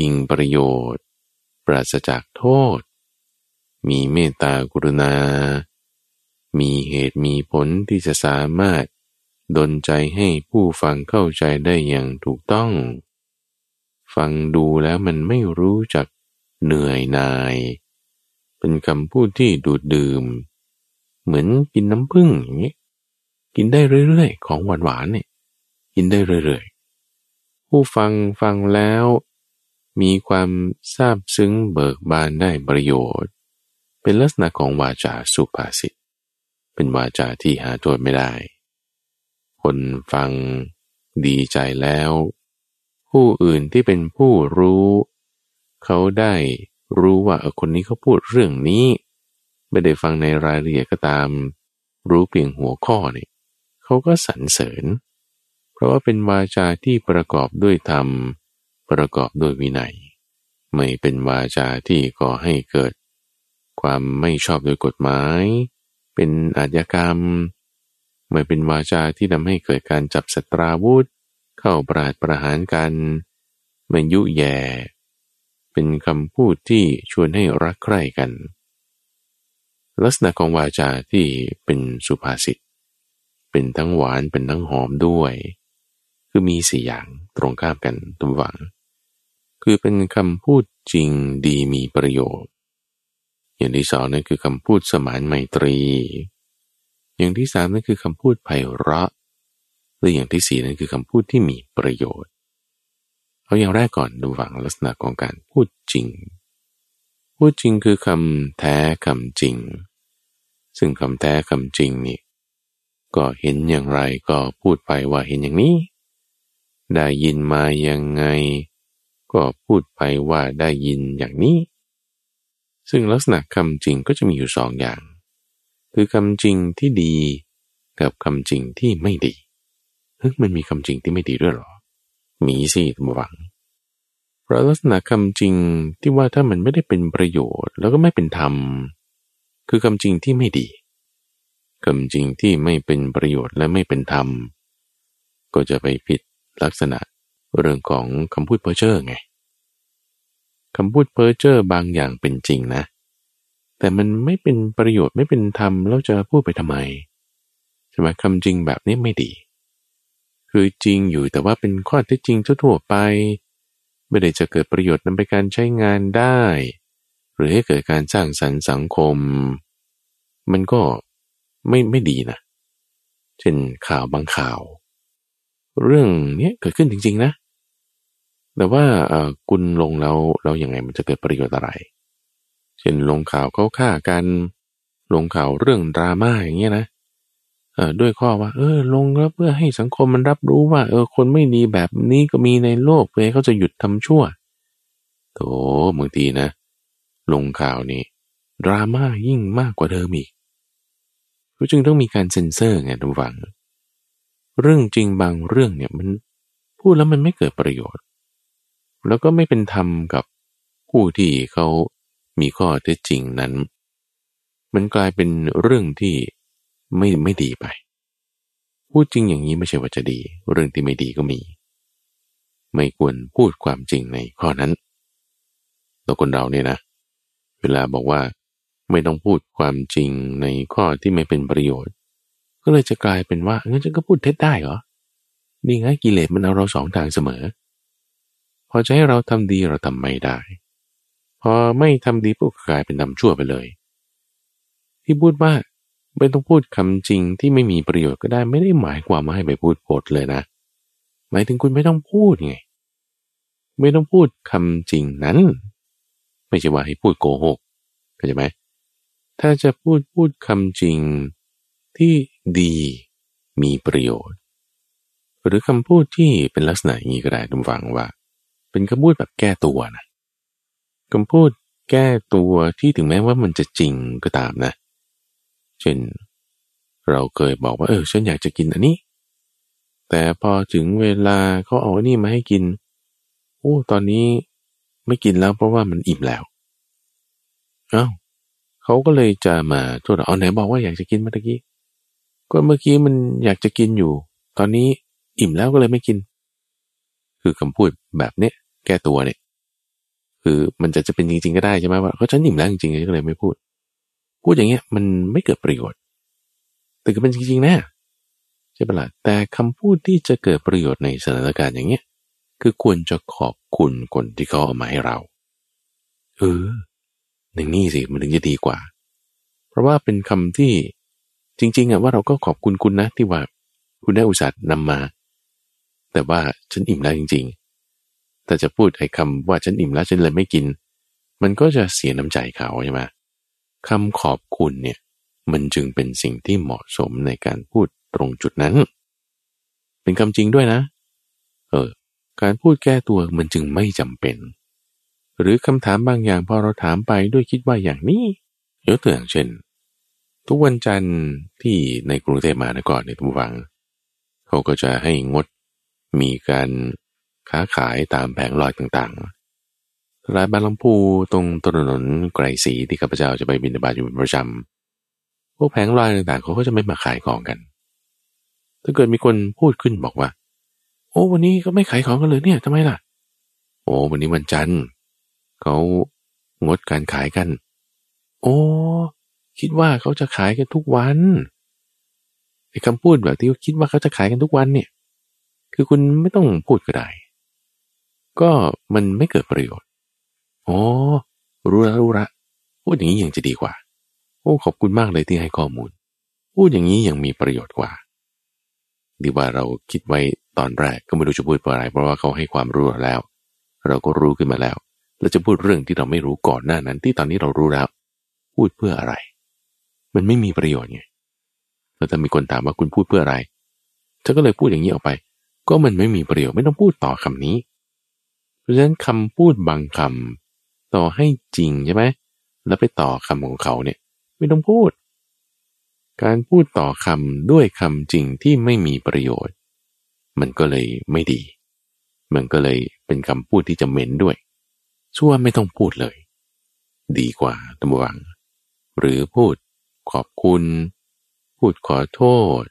ยิงประโยชน์ ปราศจากโทษ มีเมตตากรุณา มีเหตุมีผลที่จะสามารถดลใจให้ผู้ฟังเข้าใจได้อย่างถูกต้อง ฟังดูแล้วมันไม่รู้จักเหนื่อยนาย เป็นคำพูดที่ดูดดื่ม เหมือนกินน้ำผึ้งอย่างนี้ กินได้เรื่อยๆ ของหวานๆเนี่ย กินได้เรื่อยๆ ผู้ฟังฟังแล้ว มีความซาบซึ้งเบิกบานได้ประโยชน์ เป็นลักษณะของวาจาสุภาษิต เป็นวาจาที่หาโทษไม่ได้ คนฟังดีใจแล้ว ผู้อื่นที่เป็นผู้รู้ เขาได้รู้ว่าคนนี้เขาพูดเรื่องนี้ ไม่ได้ฟังในรายละเอียดก็ตาม รู้เพียงหัวข้อเนี่ยเขาก็สรรเสริญ เพราะว่าเป็นวาจาที่ประกอบด้วยธรรม ประกอบด้วยวินัย ไม่เป็นวาจาที่ก่อให้เกิด ความไม่ชอบโดยกฎหมาย เป็นอาชญากรรม ไม่เป็นวาจาที่ทำให้เกิดการจับสตราวุธ เข้าปราดประหารกัน ไม่ยุแย่ เป็นคำพูดที่ชวนให้รักใคร่กัน ลักษณะของวาจาที่เป็นสุภาษิต เป็นทั้งหวานเป็นทั้งหอมด้วยคือมีสี่อย่างตรงข้ามกันตุมหวัง คือเป็นคำพูดจริงดีมีประโยชน์ อย่างที่สองนั่นคือคำพูดสมานไมตรี อย่างที่สามนั่นคือคำพูดไพเราะหรืออย่างที่สี่นั่นคือคำพูดที่มีประโยชน์ เอาอย่างแรกก่อนดูฝังลักษณะของการพูดจริง พูดจริงคือคำแท้คำจริง ซึ่งคำแท้คำจริงนี่ก็เห็นอย่างไรก็พูดไปว่าเห็นอย่างนี้ ได้ยินมายังไง ก็พูดไปว่าได้ยินอย่างนี้ ซึ่งลักษณะคำจริงก็จะมีอยู่สองอย่าง คือคำจริงที่ดี กับคำจริงที่ไม่ดีเฮ้ยมันมีคำจริงที่ไม่ดีด้วยหรอ มีสิทุกหวัง เพราะลักษณะคำจริงที่ว่าถ้ามันไม่ได้เป็นประโยชน์ แล้วก็ไม่เป็นธรรม คือคำจริงที่ไม่ดีคำจริงที่ไม่เป็นประโยชน์และไม่เป็นธรรม ก็จะไปผิดลักษณะ เรื่องของคำพูดเพ้อเจ้อไงคำพูดเพ้อเจ้อบางอย่างเป็นจริงนะ แต่มันไม่เป็นประโยชน์ไม่เป็นธรรมแล้วจะพูดไปทำไมใช่ไหมคำจริงแบบนี้ไม่ดี คือจริงอยู่แต่ว่าเป็นข้อเท็จจริงทั่วไป ไม่ได้จะเกิดประโยชน์นำไปการใช้งานได้ หรือให้เกิดการสร้างสรรค์สังคม มันก็ไม่ไม่ดีนะเช่นข่าวบางข่าว เรื่องนี้เกิดขึ้นจริง ๆ นะ แต่ว่าคุณลงแล้วเราอย่างไงมันจะเกิดประโยชน์อะไร เช่นลงข่าวเขาฆ่ากัน ลงข่าวเรื่องดราม่าอย่างเงี้ยนะด้วยข้อว่า เออ ลงแล้วเพื่อให้สังคมมันรับรู้ว่า เออ คนไม่ดีแบบนี้ก็มีในโลกเพื่อเขาจะหยุดทำชั่วโถบางทีนะ ลงข่าวนี้ดราม่ายิ่งมากกว่าเดิมอีกก็จึงต้องมีการเซ็นเซอร์ไงทุกฝัง เรื่องจริงบางเรื่องเนี่ยมันพูดแล้วมันไม่เกิดประโยชน์ แล้วก็ไม่เป็นธรรมกับผู้ที่เขามีข้อเท็จจริงนั้น มันกลายเป็นเรื่องที่ไม่ไม่ดีไป พูดจริงอย่างนี้ไม่ใช่ว่าจะดี เรื่องที่ไม่ดีก็มี ไม่ควรพูดความจริงในข้อนั้นตัวคนเราเนี่ยนะ เวลาบอกว่าไม่ต้องพูดความจริงในข้อที่ไม่เป็นประโยชน์ ก็เลยจะกลายเป็นว่างั้นฉันก็พูดเท็จได้เหรอ นี่ไงกิเลสมันเอาเราสองทางเสมอ พอจะให้เราทำดีเราทำไม่ได้ พอไม่ทำดีปุ๊บกลายเป็นทำชั่วไปเลย ที่พูดว่าไม่ต้องพูดคำจริงที่ไม่มีประโยชน์ก็ได้ไม่ได้หมายความว่าให้ไปพูดโกดเลยนะ หมายถึงคุณไม่ต้องพูดไง ไม่ต้องพูดคำจริงนั้น ไม่ใช่ว่าให้พูดโกหกเข้าใจไหมถ้าจะพูดพูดคำจริง ที่ดีมีประโยชน์ หรือคำพูดที่เป็นลักษณะอย่างนี้ก็ได้ทุกฝังว่า เป็นคำพูดแบบแก้ตัวนะคำพูดแก้ตัวที่ถึงแม้ว่ามันจะจริงก็ตามนะ เช่น เราเคยบอกว่าเออฉันอยากจะกินอันนี้ แต่พอถึงเวลาเขาเอาอันนี้มาให้กินโอ้ตอนนี้ไม่กินแล้วเพราะว่ามันอิ่มแล้วเอา้าเขาก็เลยจะมาโทษเอาไหนบอกว่าอยากจะกินเมื่อกี้ ก็เมื่อกี้มันอยากจะกินอยู่ ตอนนี้อิ่มแล้วก็เลยไม่กิน คือคำพูดแบบเนี้ยแก้ตัวเนี่ย คือมันจะจะเป็นจริงๆก็ได้ใช่ไหมว่าเขาฉันอิ่มแล้วจริงๆก็เลยไม่พูด พูดอย่างเงี้ยมันไม่เกิดประโยชน์ แต่ก็เป็นจริงๆนะใช่ปะละ่ะแต่คำพูดที่จะเกิดประโยชน์ในสถานการณ์อย่างเงี้ย คือควรจะขอบคุณคนที่เขาเอามาให้เรา เอออย่งนี้สิมันถึงจะดีกว่า เพราะว่าเป็นคำที่ จริงๆอะว่าเราก็ขอบคุณคุณนะที่ว่าคุณได้อุตส่าห์นำมา แต่ว่าฉันอิ่มแล้วจริง ๆ แต่จะพูดไอ้คำว่าฉันอิ่มแล้วฉันเลยไม่กิน มันก็จะเสียน้ำใจเขาใช่ไหมคำขอบคุณเนี่ยมันจึงเป็นสิ่งที่เหมาะสมในการพูดตรงจุดนั้น เป็นคำจริงด้วยนะ เออ การพูดแก้ตัวมันจึงไม่จำเป็น หรือคำถามบางอย่างพอเราถามไปด้วยคิดว่าอย่างนี้ยกตัวอย่างเช่น ทุกวันจันทร์ที่ในกรุงเทพมหานครในทุกวัง เขาก็จะให้งดมีการค้าขายตามแผงลอยต่างๆร้านบางลำพูตรงถนนไกรสีที่ข้าพเจ้าจะไปบินบาตอยู่เป็นประจำพวกแผงลอยต่างๆ เขาก็จะไม่มาขายของกัน ถ้าเกิดมีคนพูดขึ้นบอกว่า โอ้วันนี้ก็ไม่ขายของกันเลยเนี่ยทำไมล่ะ โอ้วันนี้วันจันทร์เขางดการขายกัน โอ้ คิดว่าเขาจะขายกันทุกวันไอ้คำพูดแบบที่คิดว่าเขาจะขายกันทุกวันเนี่ย คือคุณไม่ต้องพูดก็ได้ ก็มันไม่เกิดประโยชน์อ๋อรู้แล้วรู้ละพูดอย่างนี้ยังจะดีกว่า โอ้ขอบคุณมากเลยที่ให้ข้อมูล พูดอย่างนี้ยังมีประโยชน์กว่า ดีว่าเราคิดไว้ตอนแรกก็ไม่รู้จะพูดอะไร เพราะว่าเขาให้ความรู้แล้ว เราก็รู้ขึ้นมาแล้วเราจะพูดเรื่องที่เราไม่รู้ก่อนหน้านั้นที่ตอนนี้เรารู้แล้ว พูดเพื่ออะไร มันไม่มีประโยชน์ไงแล้วถ้ามีคนถามว่าคุณพูดเพื่ออะไรเธอก็เลยพูดอย่างนี้ออกไป ก็มันไม่มีประโยชน์ไม่ต้องพูดต่อคำนี้ เพราะฉะนั้นคำพูดบางคำต่อให้จริงใช่ไหมแล้วไปต่อคำของเขาเนี่ยไม่ต้องพูด การพูดต่อคำด้วยคำจริงที่ไม่มีประโยชน์ มันก็เลยไม่ดี มันก็เลยเป็นคำพูดที่จะเหม็นด้วยชั่วไม่ต้องพูดเลย ดีกว่าตำวัง หรือพูด ขอบคุณ พูดขอโทษ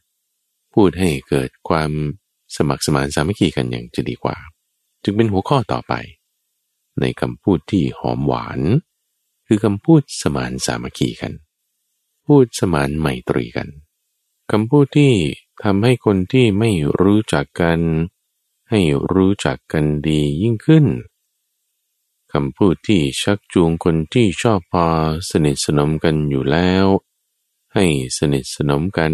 พูดให้เกิดความสมัครสมานสามัคคีกันอย่างจะดีกว่า จึงเป็นหัวข้อต่อไป ในคำพูดที่หอมหวาน คือคำพูดสมานสามัคคีกัน พูดสมานไมตรีกันคำพูดที่ทำให้คนที่ไม่รู้จักกัน ให้รู้จักกันดียิ่งขึ้นคำพูดที่ชักจูงคนที่ชอบพอสนิทสนมกันอยู่แล้ว ให้สนิทสนมกัน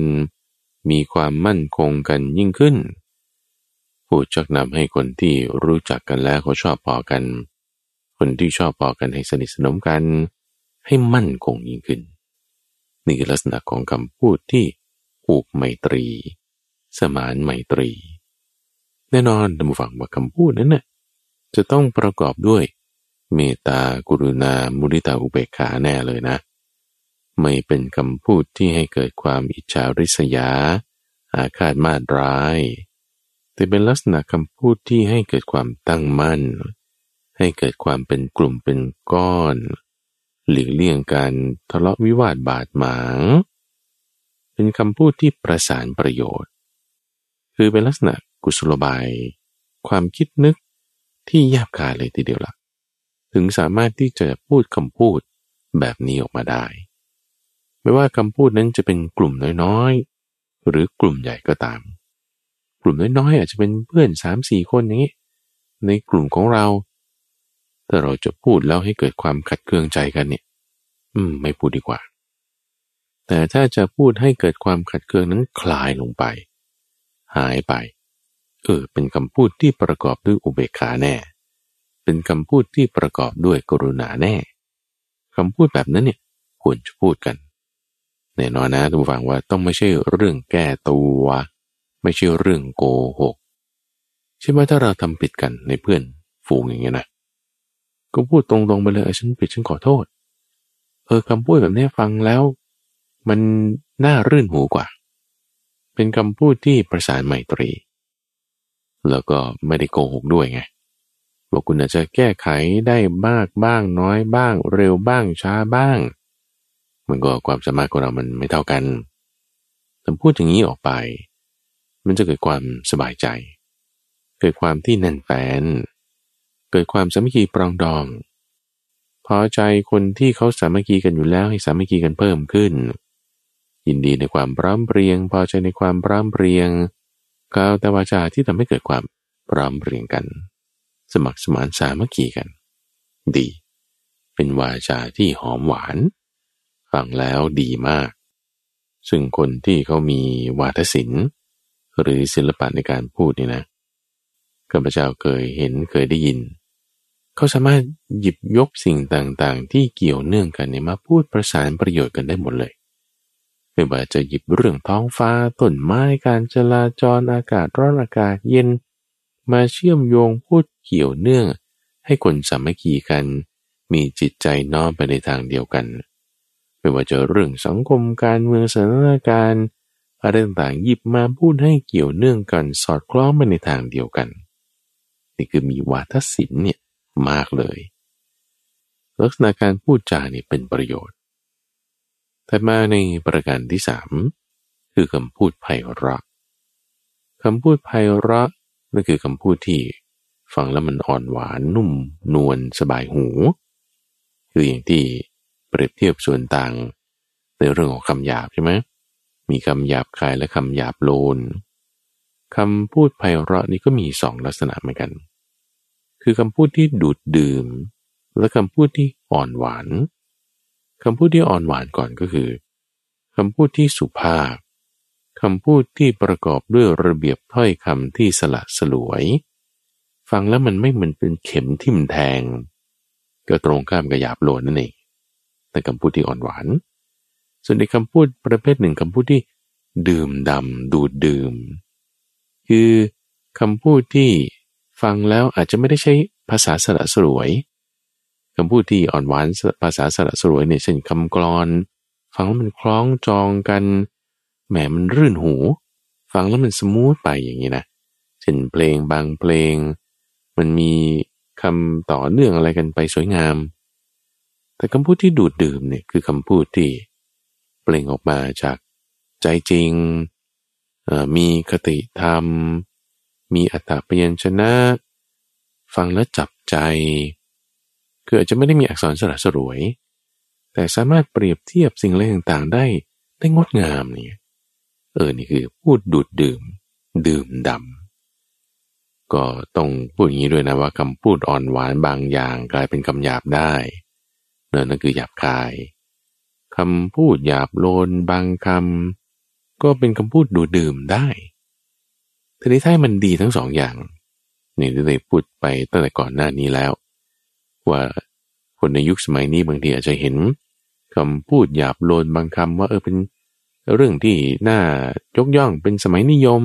มีความมั่นคงกันยิ่งขึ้น พูดชักนำให้คนที่รู้จักกันแล้วเขาชอบพอกัน คนที่ชอบพอกันให้สนิทสนมกัน ให้มั่นคงยิ่งขึ้น นี่คือลักษณะของคำพูดที่ผูกไมตรี สมานไมตรี แน่นอนท่านผู้ฟังว่าคำพูดนั้นนะ่ะจะต้องประกอบด้วยเมตตากรุณา มุริตาอุเบกขาแน่เลยนะ ไม่เป็นคำพูดที่ให้เกิดความอิจฉาริษยา อาฆาตมาดร้าย แต่เป็นลักษณะคำพูดที่ให้เกิดความตั้งมั่น ให้เกิดความเป็นกลุ่มเป็นก้อน หลีกเลี่ยงการทะเลาะวิวาทบาดหมาง เป็นคำพูดที่ประสานประโยชน์ คือเป็นลักษณะกุศโลบาย ความคิดนึกที่แยบกายเลยทีเดียวละ่ะ ถึงสามารถที่จะพูดคำพูดแบบนี้ออกมาได้ ไม่ว่าคำพูดนั้นจะเป็นกลุ่มน้อยๆ หรือกลุ่มใหญ่ก็ตาม กลุ่มน้อยๆอาจจะเป็นเพื่อนสามสี่คนอย่างนี้ ในกลุ่มของเรา ถ้าเราจะพูดแล้วให้เกิดความขัดเคืองใจกันเนี่ย อืม ไม่พูดดีกว่า แต่ถ้าจะพูดให้เกิดความขัดเคืองนั้นคลายลงไป หายไป เออ เป็นคำพูดที่ประกอบด้วยอุเบกขาแน่ เป็นคำพูดที่ประกอบด้วยกรุณาแน่คำพูดแบบนั้นเนี่ยควรจะพูดกัน แน่นอนนะทุกฝังว่าต้องไม่ใช่เรื่องแก้ตัว ไม่ใช่เรื่องโกหกใช่ไหมถ้าเราทำผิดกันในเพื่อนฝูงอย่างเงี้ยนะก็พูดตรงๆไปเลยฉันผิดฉันขอโทษ เออคำพูดแบบนี้ฟังแล้ว มันน่ารื่นหูกว่า เป็นคำพูดที่ประสานไมตรี แล้วก็ไม่ได้โกหกด้วยไงว่าคุณอาจจะแก้ไขได้มากบ้างน้อยบ้าง เร็วบ้างช้าบ้าง มันก็ความสามารถของเรามันไม่เท่ากันแต่พูดอย่างนี้ออกไป มันจะเกิดความสบายใจ เกิดความที่แน่นแฟน เกิดความสามัคคีปรองดอง พอใจคนที่เขาสามัคคีกันอยู่แล้วให้สามัคคีกันเพิ่มขึ้น ยินดีในความพร้อมเพรียง พอใจในความพร้อมเพรียงกล่าวแต่วาจาที่ทำให้เกิดความพร้อมเพรียงกัน สมัครสมานสามัคคีกัน ดี เป็นวาจาที่หอมหวาน ฟังแล้วดีมาก ซึ่งคนที่เขามีวาทศิลป์ หรือศิลปะในการพูดนี่นะข้าพเจ้าเคยเห็นเคยได้ยิน เขาสามารถหยิบยกสิ่งต่างๆ ที่เกี่ยวเนื่องกันเนี่ยมาพูดประสานประโยชน์กันได้หมดเลยไม่ว่าจะหยิบเรื่องท้องฟ้าต้นไม้การจราจรอากาศร้อนอากาศเย็น มาเชื่อมโยงพูดเกี่ยวเนื่อง ให้คนสามัคคีกัน มีจิตใจน้อมไปในทางเดียวกัน ไม่ว่าจะเรื่องสังคมการเมืองสถานการณ์อะไรต่างๆหยิบมาพูดให้เกี่ยวเนื่องกันสอดคล้องไปในทางเดียวกัน นี่คือมีวาทศิลป์เนี่ยมากเลย ลักษณะการพูดจาเนี่เป็นประโยชน์ แต่มาในประการที่สามคือคำพูดไพเราะคำพูดไพเราะนั่นคือคำพูดที่ฟังแล้วมันอ่อนหวานนุ่มนวลสบายหู คืออย่างที่ เปรียบเทียบส่วนต่าง ในเรื่องของคำหยาบใช่ไหมมีคำหยาบคายและคำหยาบโลนคำพูดไพเราะนี่ก็มีสองลักษณะเหมือนกัน คือคำพูดที่ดูดดื่ม และคำพูดที่อ่อนหวานคำพูดที่อ่อนหวานก่อนก็คือคำพูดที่สุภาพคำพูดที่ประกอบด้วยระเบียบถ้อยคำที่สละสลวย ฟังแล้วมันไม่เหมือนเป็นเข็มทิ่มแทง ก็ตรงข้ามกับหยาบโลนนั่นเอง แต่คำพูดที่อ่อนหวาน ส่วนในคำพูดประเภทหนึ่งคำพูดที่ดื่มดำดูดดื่ม คือคำพูดที่ฟังแล้วอาจจะไม่ได้ใช้ภาษาสระสรวยคำพูดที่อ่อนหวานภาษาสระสรวยเนี่ยเช่นคำกรอน ฟังแล้วมันคล้องจองกันแหมมันรื่นหู ฟังแล้วมันสมูทไปอย่างนี้นะเช่นเพลงบางเพลง มันมีคำต่อเนื่องอะไรกันไปสวยงาม แต่คำพูดที่ดูดดื่มเนี่ยคือคำพูดที่เปล่งออกมาจากใจจริง มีคติธรรม มีอัตตาปยัญชนะ ฟังแล้วจับใจ คืออาจจะไม่ได้มีอักษรสระสรวย แต่สามารถเปรียบเทียบสิ่งอะไรต่างๆ ได้ได้งดงามนี่เออ นี่คือพูดดูดดื่ม ดื่มดำ ก็ต้องพูดอย่างนี้ด้วยนะว่าคำพูดอ่อนหวานบางอย่างกลายเป็นคำหยาบได้ นั่นคือหยาบคายคำพูดหยาบโลนบางคำก็เป็นคำพูดดูดื่มได้ทีนี้ถ้ามันดีทั้งสองอย่างนี่ได้พูดไปตั้งแต่ก่อนหน้านี้แล้ว ว่าคนในยุคสมัยนี้บางทีอาจจะเห็นคำพูดหยาบโลนบางคำว่าเออเป็นเรื่องที่น่ายกย่องเป็นสมัยนิยม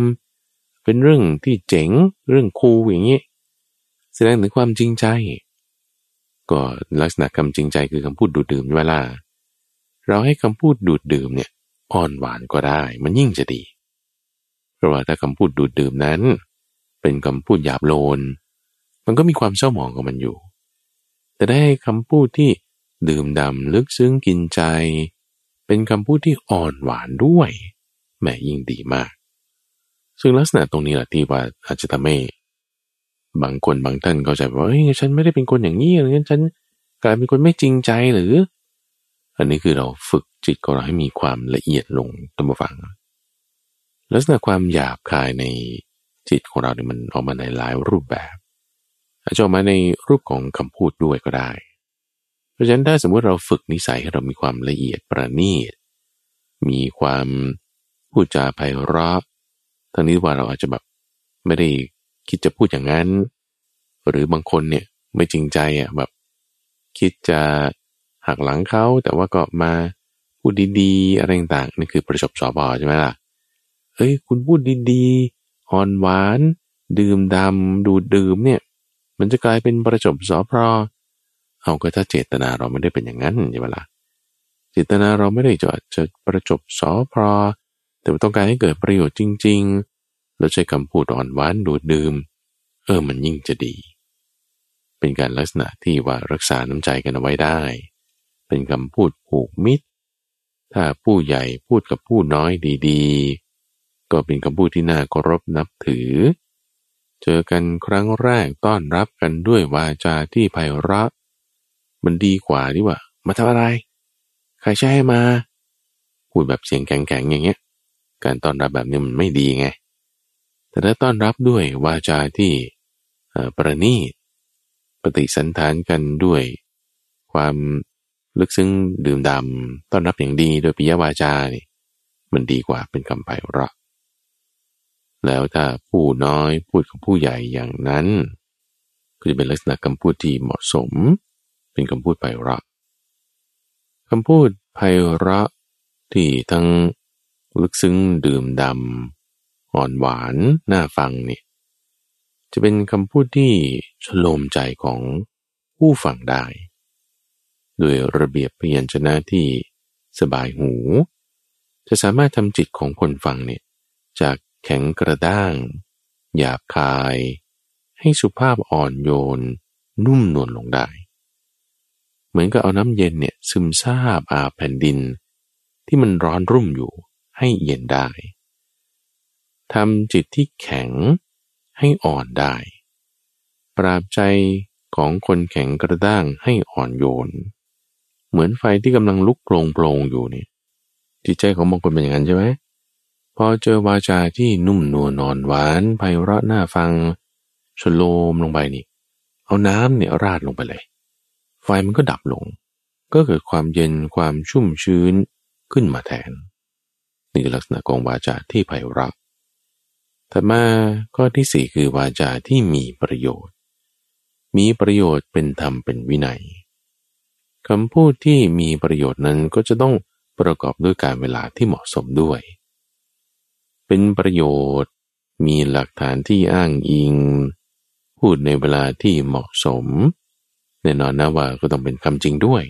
เป็นเรื่องที่เจ๋งเรื่องคูลอย่างนี้แสดงถึงความจริงใจ ก็ลักษณะคำจริงใจคือคำพูดดูดดื่มเวลา เราให้คำพูดดูดดื่มเนี่ยอ่อนหวานก็ได้ มันยิ่งจะดี เพราะว่าถ้าคำพูดดูดดื่มนั้น เป็นคำพูดหยาบโลน มันก็มีความเศร้าหมองของมันอยู่ แต่ได้คำพูดที่ดื่มดำลึกซึ้งกินใจ เป็นคำพูดที่อ่อนหวานด้วยแม่ยิ่งดีมาก ซึ่งลักษณะตรงนี้แหละที่ว่าอาจจะทำให้ บางคนบางท่านเข้าใจว่าเฮ้ยฉันไม่ได้เป็นคนอย่างนี้อย่างนั้นฉันกลายเป็นคนไม่จริงใจหรือ อันนี้คือเราฝึกจิตของเราให้มีความละเอียดลงตั้งมาฟัง ลักษณะความหยาบคายในจิตของเราเนี่ยมันออกมาในหลายรูปแบบอาจจะออกมาในรูปของคำพูดด้วยก็ได้ เพราะฉะนั้นถ้าสมมติเราฝึกนิสัยให้เรามีความละเอียดประณีต มีความพูดจาไพเราะทั้งนี้ว่าเราอาจจะแบบไม่ได้ คิดจะพูดอย่างนั้น หรือบางคนเนี่ยไม่จริงใจอะแบบคิดจะหักหลังเขาแต่ว่าก็มาพูดดีๆ อะไรต่างๆนี่คือประชบสอบอใช่ไหมล่ะเฮ้ยคุณพูดดีๆอ่อนหวาน ดื่มดำดูดื่มเนี่ยมันจะกลายเป็นประจบสอพรเอาก็ถ้าเจตนาเราไม่ได้เป็นอย่างนั้นใช่ไหมล่ะเจตนาเราไม่ได้จะจะประจบสอพรแต่ต้องการให้เกิดประโยชน์จริง ๆ เราใช้คำพูดอ่อนหวานดูดดื่ม เออมันยิ่งจะดี เป็นการลักษณะที่ว่ารักษาน้ำใจกันเอาไว้ได้ เป็นคำพูดผูกมิตร ถ้าผู้ใหญ่พูดกับผู้น้อยดีๆ ก็เป็นคำพูดที่น่าเคารพนับถือ เจอกันครั้งแรกต้อนรับกันด้วยวาจาที่ไพเราะ มันดีกว่าที่ว่า มาทำอะไร ใครใช้ให้มา พูดแบบเสียงแข็งๆอย่างเงี้ย การต้อนรับแบบนี้มันไม่ดีไง แต่ถ้าต้อนรับด้วยวาจาที่ประณีตปฏิสันทานกันด้วย ความลึกซึ้งดื่มดำต้อนรับอย่างดีโดยปิยวาจานี่มันดีกว่าเป็นคำไพเราะแล้วถ้าผู้น้อยพูดกับผู้ใหญ่อย่างนั้น ก็จะเป็นลักษณะคำพูดที่เหมาะสม เป็นคำพูดไพเราะคำพูดไพเราะที่ทั้งลึกซึ้งดื่มดำ อ่อนหวานน่าฟังนี่จะเป็นคำพูดที่ชโลมใจของผู้ฟังได้โดยระเบียบเพียัญชนะที่สบายหู จะสามารถทำจิตของคนฟังเนี่ยจากแข็งกระด้าง หยาบคาย ให้สุภาพอ่อนโยน นุ่มนวลลงได้ เหมือนกับเอาน้ำเย็นเนี่ยซึมซาบอาแผ่นดิน ที่มันร้อนรุ่มอยู่ให้เย็นได้ ทำจิตที่แข็งให้อ่อนได้ ปราบใจของคนแข็งกระด้างให้อ่อนโยน เหมือนไฟที่กำลังลุกโปรงโปรงอยู่นี่จิตใจของบางคนเป็นอย่างนั้นใช่ไหมพอเจอวาจาที่นุ่มนวลนอนหวานไพเราะน่าฟังชโลมลงไปนี่ เอาน้ำเนี่ยราดลงไปเลย ไฟมันก็ดับลง ก็เกิดความเย็นความชุ่มชื้นขึ้นมาแทน นี่คือลักษณะของวาจาที่ไพเราะ ถัดมาข้อที่สี่คือวาจาที่มีประโยชน์ มีประโยชน์เป็นธรรมเป็นวินัยคำพูดที่มีประโยชน์นั้นก็จะต้องประกอบด้วยการเวลาที่เหมาะสมด้วย เป็นประโยชน์ มีหลักฐานที่อ้างอิง พูดในเวลาที่เหมาะสม แน่นอนนะว่าก็ต้องเป็นคำจริงด้วย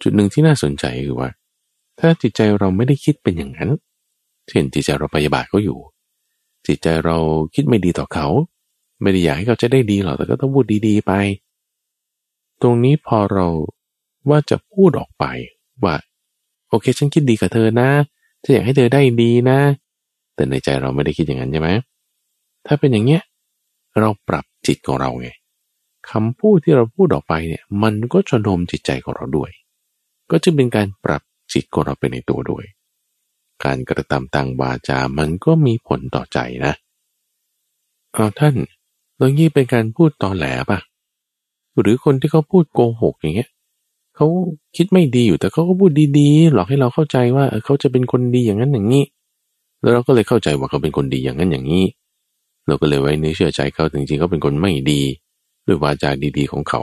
จุดหนึ่งที่น่าสนใจคือว่า ถ้าจิตใจเราไม่ได้คิดเป็นอย่างนั้น เช่นจิตใจเราพยาบาทเขาอยู่ จิตใจเราคิดไม่ดีต่อเขา ไม่ได้อยากให้เขาจะได้ดีหรอกแต่ก็ต้องพูดดีๆไป ตรงนี้พอเราว่าจะพูดออกไปว่า โอเค ฉันคิดดีกับเธอนะฉันอยากให้เธอได้ดีนะ แต่ในใจเราไม่ได้คิดอย่างนั้นใช่ไหมถ้าเป็นอย่างเนี้ยเราปรับจิตของเราไงคำพูดที่เราพูดออกไปเนี่ย มันก็ชนมจิตใจของเราด้วย ก็จะเป็นการปรับจิตของเราไปในตัวด้วย การกระทำต่างวาจา มันก็มีผลต่อใจนะเอาท่านตรงนี้เป็นการพูดตอแหลปะหรือคนที่เขาพูดโกหกอย่างเงี้ยเขาคิดไม่ดีอยู่แต่เขาก็พูดดีๆ หลอกให้เราเข้าใจว่าเขาจะเป็นคนดีอย่างนั้นอย่างนี้ แล้วเราก็เลยเข้าใจว่าเขาเป็นคนดีอย่างนั้นอย่างนี้ เราก็เลยไว้เนื้อเชื่อใจเขาถึงจริงเขาเป็นคนไม่ดีด้วยวาจาดีๆของเขา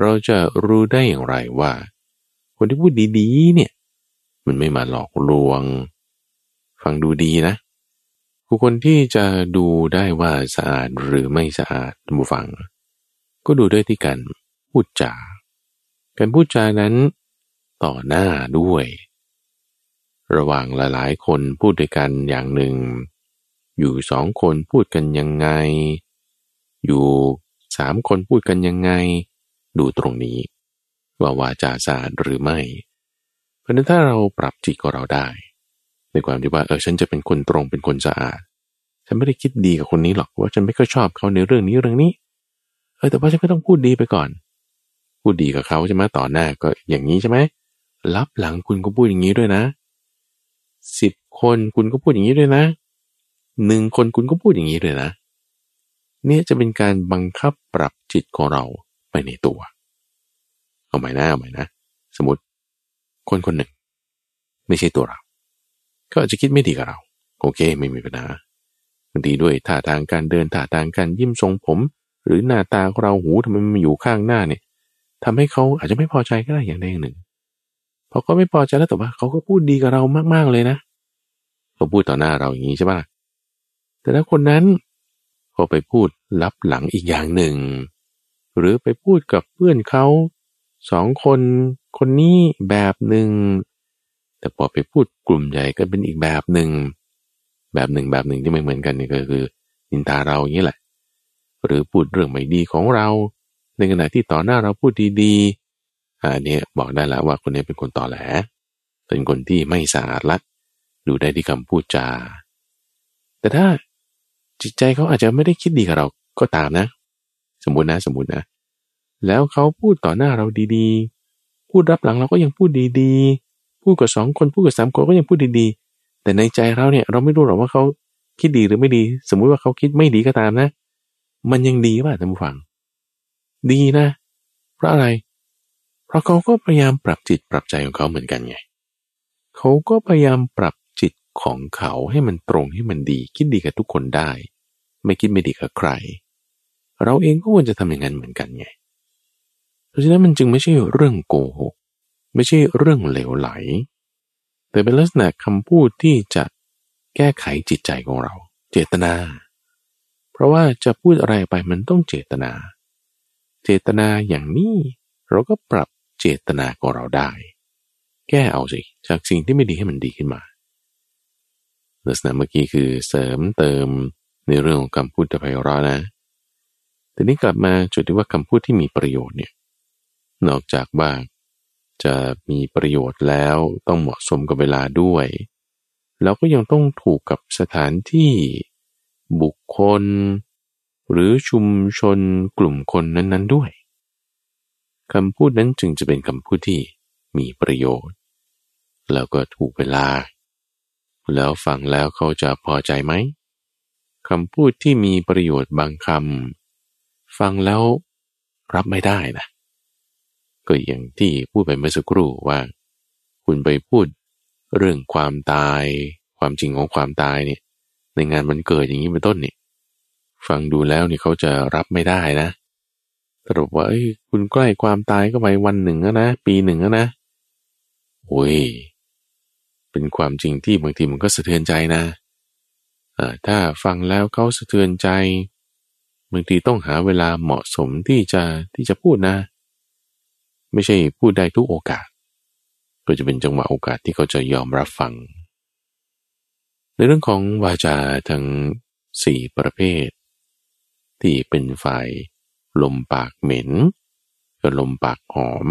เราจะรู้ได้อย่างไรว่า คนที่พูดดีๆ เนี่ย มันไม่มาหลอกลวง ฟังดูดีนะผู้คนที่จะดูได้ว่าสะอาดหรือไม่สะอาดท่านผู้ฟัง ก็ดูด้วยที่การพูดจาการพูดจานั้นต่อหน้าด้วย ระหว่างหลายๆ คนพูดด้วยกันอย่างหนึ่ง อยู่สองคนพูดกันยังไง อยู่สามคนพูดกันยังไง ดูตรงนี้ ว่าวาจาสะอาดหรือไม่ ราะนั้นถ้าเราปรับจิตของเราได้ ในความที่ว่าเออฉันจะเป็นคนตรงเป็นคนสะอาด ฉันไม่ได้คิดดีกับคนนี้หรอกว่าฉันไม่ค่อยชอบเขาในเรื่องนี้เรื่องนี้ เออแต่ว่าฉันก็ต้องพูดดีไปก่อน พูดดีกับเขาใช่ไหมต่อหน้าก็อย่างนี้ใช่ไหมรับหลังคุณก็พูดอย่างนี้ด้วยนะสิบคนคุณก็พูดอย่างนี้ด้วยนะหนึ่งคนคุณก็พูดอย่างนี้ด้วยนะ เนี่ยจะเป็นการบังคับปรับจิตของเราไปในตัว เอาใหม่นะเอาใหม่นะ สมมติ คนคนหนึ่ง ไม่ใช่ตัวเราก็อาจจะคิดไม่ดีกับเรา โอเค ไม่มีปัญหาบางทีด้วยท่าทางการเดินท่าทางการยิ้มทรงผม หรือหน้าตาของเราหูทำไมมันอยู่ข้างหน้าเนี่ยทำให้เขาอาจจะไม่พอใจก็ได้อย่างใดอย่างหนึ่งพอเขาไม่พอใจแล้วแต่ว่าเขาก็พูดดีกับเรามากๆเลยนะเขาพูดต่อหน้าเราอย่างนี้ใช่ปะแต่ถ้าคนนั้นก็ไปพูดลับหลังอีกอย่างหนึ่ง หรือไปพูดกับเพื่อนเขา สองคนคนนี้แบบหนึ่ง แต่พอไปพูดกลุ่มใหญ่ก็เป็นอีกแบบหนึ่ง แบบหนึ่งแบบหนึ่งที่ไม่เหมือนกันนี่ก็คือนินทาเราอย่างนี้แหละ หรือพูดเรื่องไม่ดีของเรา ในขณะที่ต่อหน้าเราพูดดีๆอันนี้บอกได้แล้วว่าคนนี้เป็นคนต่อแหล เป็นคนที่ไม่สะอาดละดูได้ที่คำพูดจา แต่ถ้าจิตใจเขาอาจจะไม่ได้คิดดีกับเราก็ตามนะ สมมตินะสมมตินะ แล้วเขาพูดต่อหน้าเราดีๆ พูดรับหลังเราก็ยังพูดดีๆ พูดกับสองคนพูดกับสามคนก็ยังพูดดีๆ แต่ในใจเราเนี่ยเราไม่รู้หรอกว่าเขาคิดดีหรือไม่ดี สมมุติว่าเขาคิดไม่ดีก็ตามนะ มันยังดีป่ะท่านผู้ฟัง ดีนะ เพราะอะไร เพราะเขาก็พยายามปรับจิตปรับใจของเขาเหมือนกันไง เขาก็พยายามปรับจิตของเขาให้มันตรงให้มันดี คิดดีกับทุกคนได้ ไม่คิดไม่ดีกับใคร เราเองก็ควรจะทำอย่างนั้นเหมือนกันไง ราะฉะนั้นมันจึงไม่ใช่เรื่องโกหก ไม่ใช่เรื่องเหลวไหล แต่เป็นลักษณะคำพูดที่จะแก้ไขจิตใจของเรา เจตนา เพราะว่าจะพูดอะไรไปมันต้องเจตนา เจตนาอย่างนี้เราก็ปรับเจตนาของเราได้ แก้เอาสิ จากสิ่งที่ไม่ดีให้มันดีขึ้นมา ลักษณะเมื่อกี้คือเสริมเติมในเรื่องของคำพูดที่ไพเราะนะ แต่นี้กลับมาจุดที่ว่าคำพูดที่มีประโยชน์เนี่ย นอกจากว่าจะมีประโยชน์แล้วต้องเหมาะสมกับเวลาด้วยเราก็ยังต้องถูกกับสถานที่บุคคล หรือชุมชนกลุ่มคนนั้นๆด้วยคำพูดนั้นจึงจะเป็นคำพูดที่มีประโยชน์ แล้วก็ถูกเวลา แล้วฟังแล้วเขาจะพอใจไหมคำพูดที่มีประโยชน์บางคำฟังแล้วรับไม่ได้นะ ก็อย่างที่พูดไปเมื่อสักครู่ว่า คุณไปพูดเรื่องความตาย ความจริงของความตายเนี่ยในงานมันเกิดอย่างนี้เป็นต้นนี่ฟังดูแล้วนี่เขาจะรับไม่ได้นะสรุปว่าคุณใกล้ความตายก็ไปวันหนึ่งแล้วนะ ปีหนึ่งแล้วนะโอ้ยเป็นความจริงที่บางทีมันก็สะเทือนใจนะถ้าฟังแล้วเขาสะเทือนใจบางทีต้องหาเวลาเหมาะสมที่จะที่จะพูดนะ ไม่ใช่พูดได้ทุกโอกาสก็จะเป็นจังหวะโอกาสที่เขาจะยอมรับฟัง ในเรื่องของวาจาทั้งสี่ประเภท ที่เป็นฝ่ายลมปากเหม็นกับลมปากหอม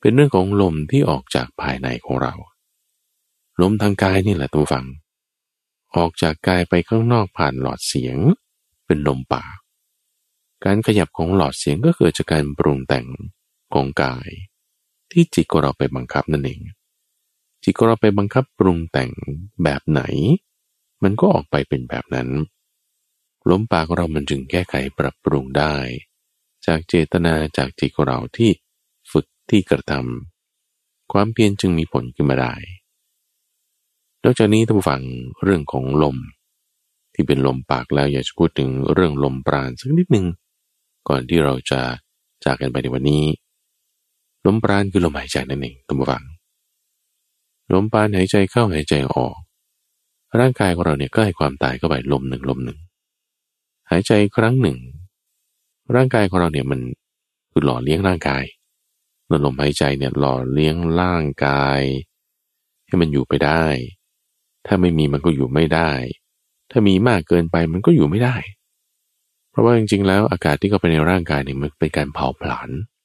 เป็นเรื่องของลมที่ออกจากภายในของเรา ลมทางกายนี่แหละตัวฟัง ออกจากกายไปข้างนอกผ่านหลอดเสียง เป็นลมปาก การขยับของหลอดเสียงก็เกิดจากการปรุงแต่ง ของกาย ที่จิตของเราไปบังคับนั่นเอง จิตของเราไปบังคับปรุงแต่งแบบไหน มันก็ออกไปเป็นแบบนั้นลมปากเรามันจึงแก้ไขปรับปรุงได้ จากเจตนาจากจิตของเราที่ฝึกที่กระทำความเพียรจึงมีผลขึ้นมาได้นอกจากนี้ต้องฟังเรื่องของลม ที่เป็นลมปากแล้วอยากจะพูดถึงเรื่องลมปราณสักนิดหนึ่งก่อนที่เราจะจากกันไปในวันนี้ ลมปราณคือลมหายใจนั่นเองต้องฟังลมปราณหายใจเข้าหายใจออก ร่างกายของเราเนี่ยก็ให้ความตายเข้าไปลมหนึ่งลมหนึ่ง หายใจครั้งหนึ่ง ร่างกายของเราเนี่ยมันคือหล่อเลี้ยงร่างกายลมหายใจเนี่ยหล่อเลี้ยงร่างกาย ให้มันอยู่ไปได้ ถ้าไม่มีมันก็อยู่ไม่ได้ ถ้ามีมากเกินไปมันก็อยู่ไม่ได้ เพราะว่าจริงๆแล้วอากาศที่เข้าไปในร่างกายเนี่ยมันเป็นการเผาผลาญเ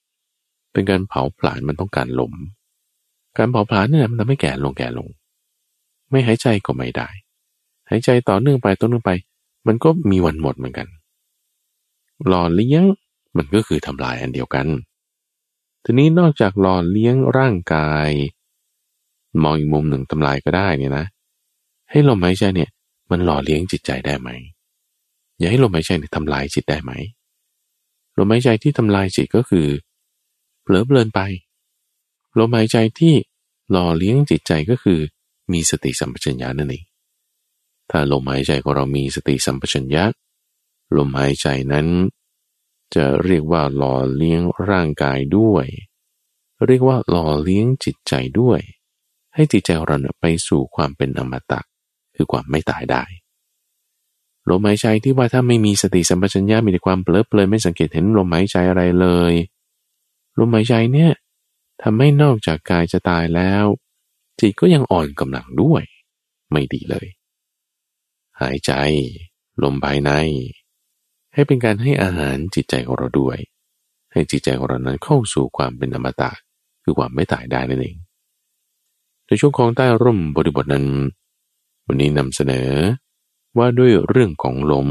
เป็นการเผาผลาญมันต้องการลม การเผาผลาญเนี่ยมันทำให้แก่ลงแก่ลง ไม่หายใจก็ไม่ได้ หายใจต่อเนื่องไปต่อเนื่องไป มันก็มีวันหมดเหมือนกัน หล่อเลี้ยงมันก็คือทำลายอันเดียวกัน ทีนี้นอกจากหล่อเลี้ยงร่างกาย มองอีกมุมหนึ่งทำลายก็ได้เนี่ยนะ ให้ลมหายใจเนี่ย มันหล่อเลี้ยงจิตใจได้ไหม อย่าให้ลมหายใจเนี่ยทำลายจิตได้ไหมลมหายใจที่ทำลายจิตก็คือ ลอเพลินไปลมหายใจที่หล่อเลี้ยงจิตใจก็คือ มีสติสัมปชัญญะนั่นเองถ้าลมหายใจของเรามีสติสัมปชัญญะลมหายใจนั้น จะเรียกว่าหล่อเลี้ยงร่างกายด้วย เรียกว่าหล่อเลี้ยงจิตใจด้วย ให้จิตใจเราไปสู่ความเป็นอมตะคือความไม่ตายได้ลมหายใจที่ว่าถ้าไม่มีสติสัมปชัญญะมีแต่ความเปลือเปลยไม่สังเกตเห็นลมหายใจอะไรเลย ลมหายใจเนี่ยทำให้นอกจากกายจะตายแล้ว จิตก็ยังอ่อนกำลังด้วย ไม่ดีเลย หายใจ ลมภายใน ให้เป็นการให้อาหารจิตใจของเราด้วย ให้จิตใจของเรานั้นเข้าสู่ความเป็นอมตะคือความไม่ตายได้นั่นเองในช่วงของใต้ร่มบริบทนั้น วันนี้นำเสนอว่าด้วยเรื่องของลม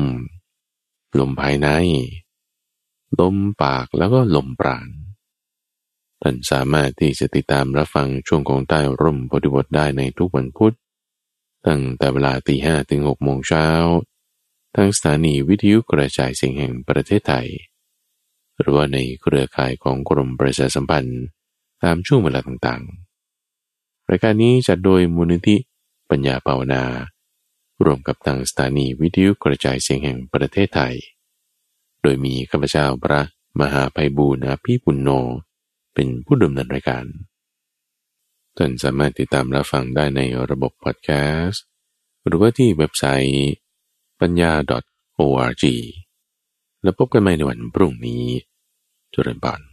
ลมภายใน ลมปากแล้วก็ลมปราณ ท่านสามารถที่จะติดตามรับฟังช่วงของใต้ร่มบริบทได้ในทุกวันพุธ ตั้งแต่เวลาตีห้ถึงหกโมงเช้าทั้งสถานีวิทยุกระจายเสียงแห่งประเทศไทย หรือว่าในเครือข่ายของกรมประชาสัมพันธ์ตามช่วงเวลาต่างๆ รายการนี้จัดโดยมูลนิธิปัญญาภาวนา รวมกับทางสถานีวิทยุกระจายเสียงแห่งประเทศไทย โดยมีข้าพเจ้าพระมหาภัยบูรณาภิปุณโญ เป็นผู้ดำเนินรายการท่านสามารถติดตามรับฟังได้ในระบบพอดแคสต์ หรือว่าที่เว็บไซต์ปัญญา .org แล้วพบกันใหม่ในวันพรุ่งนี้จุรินทร์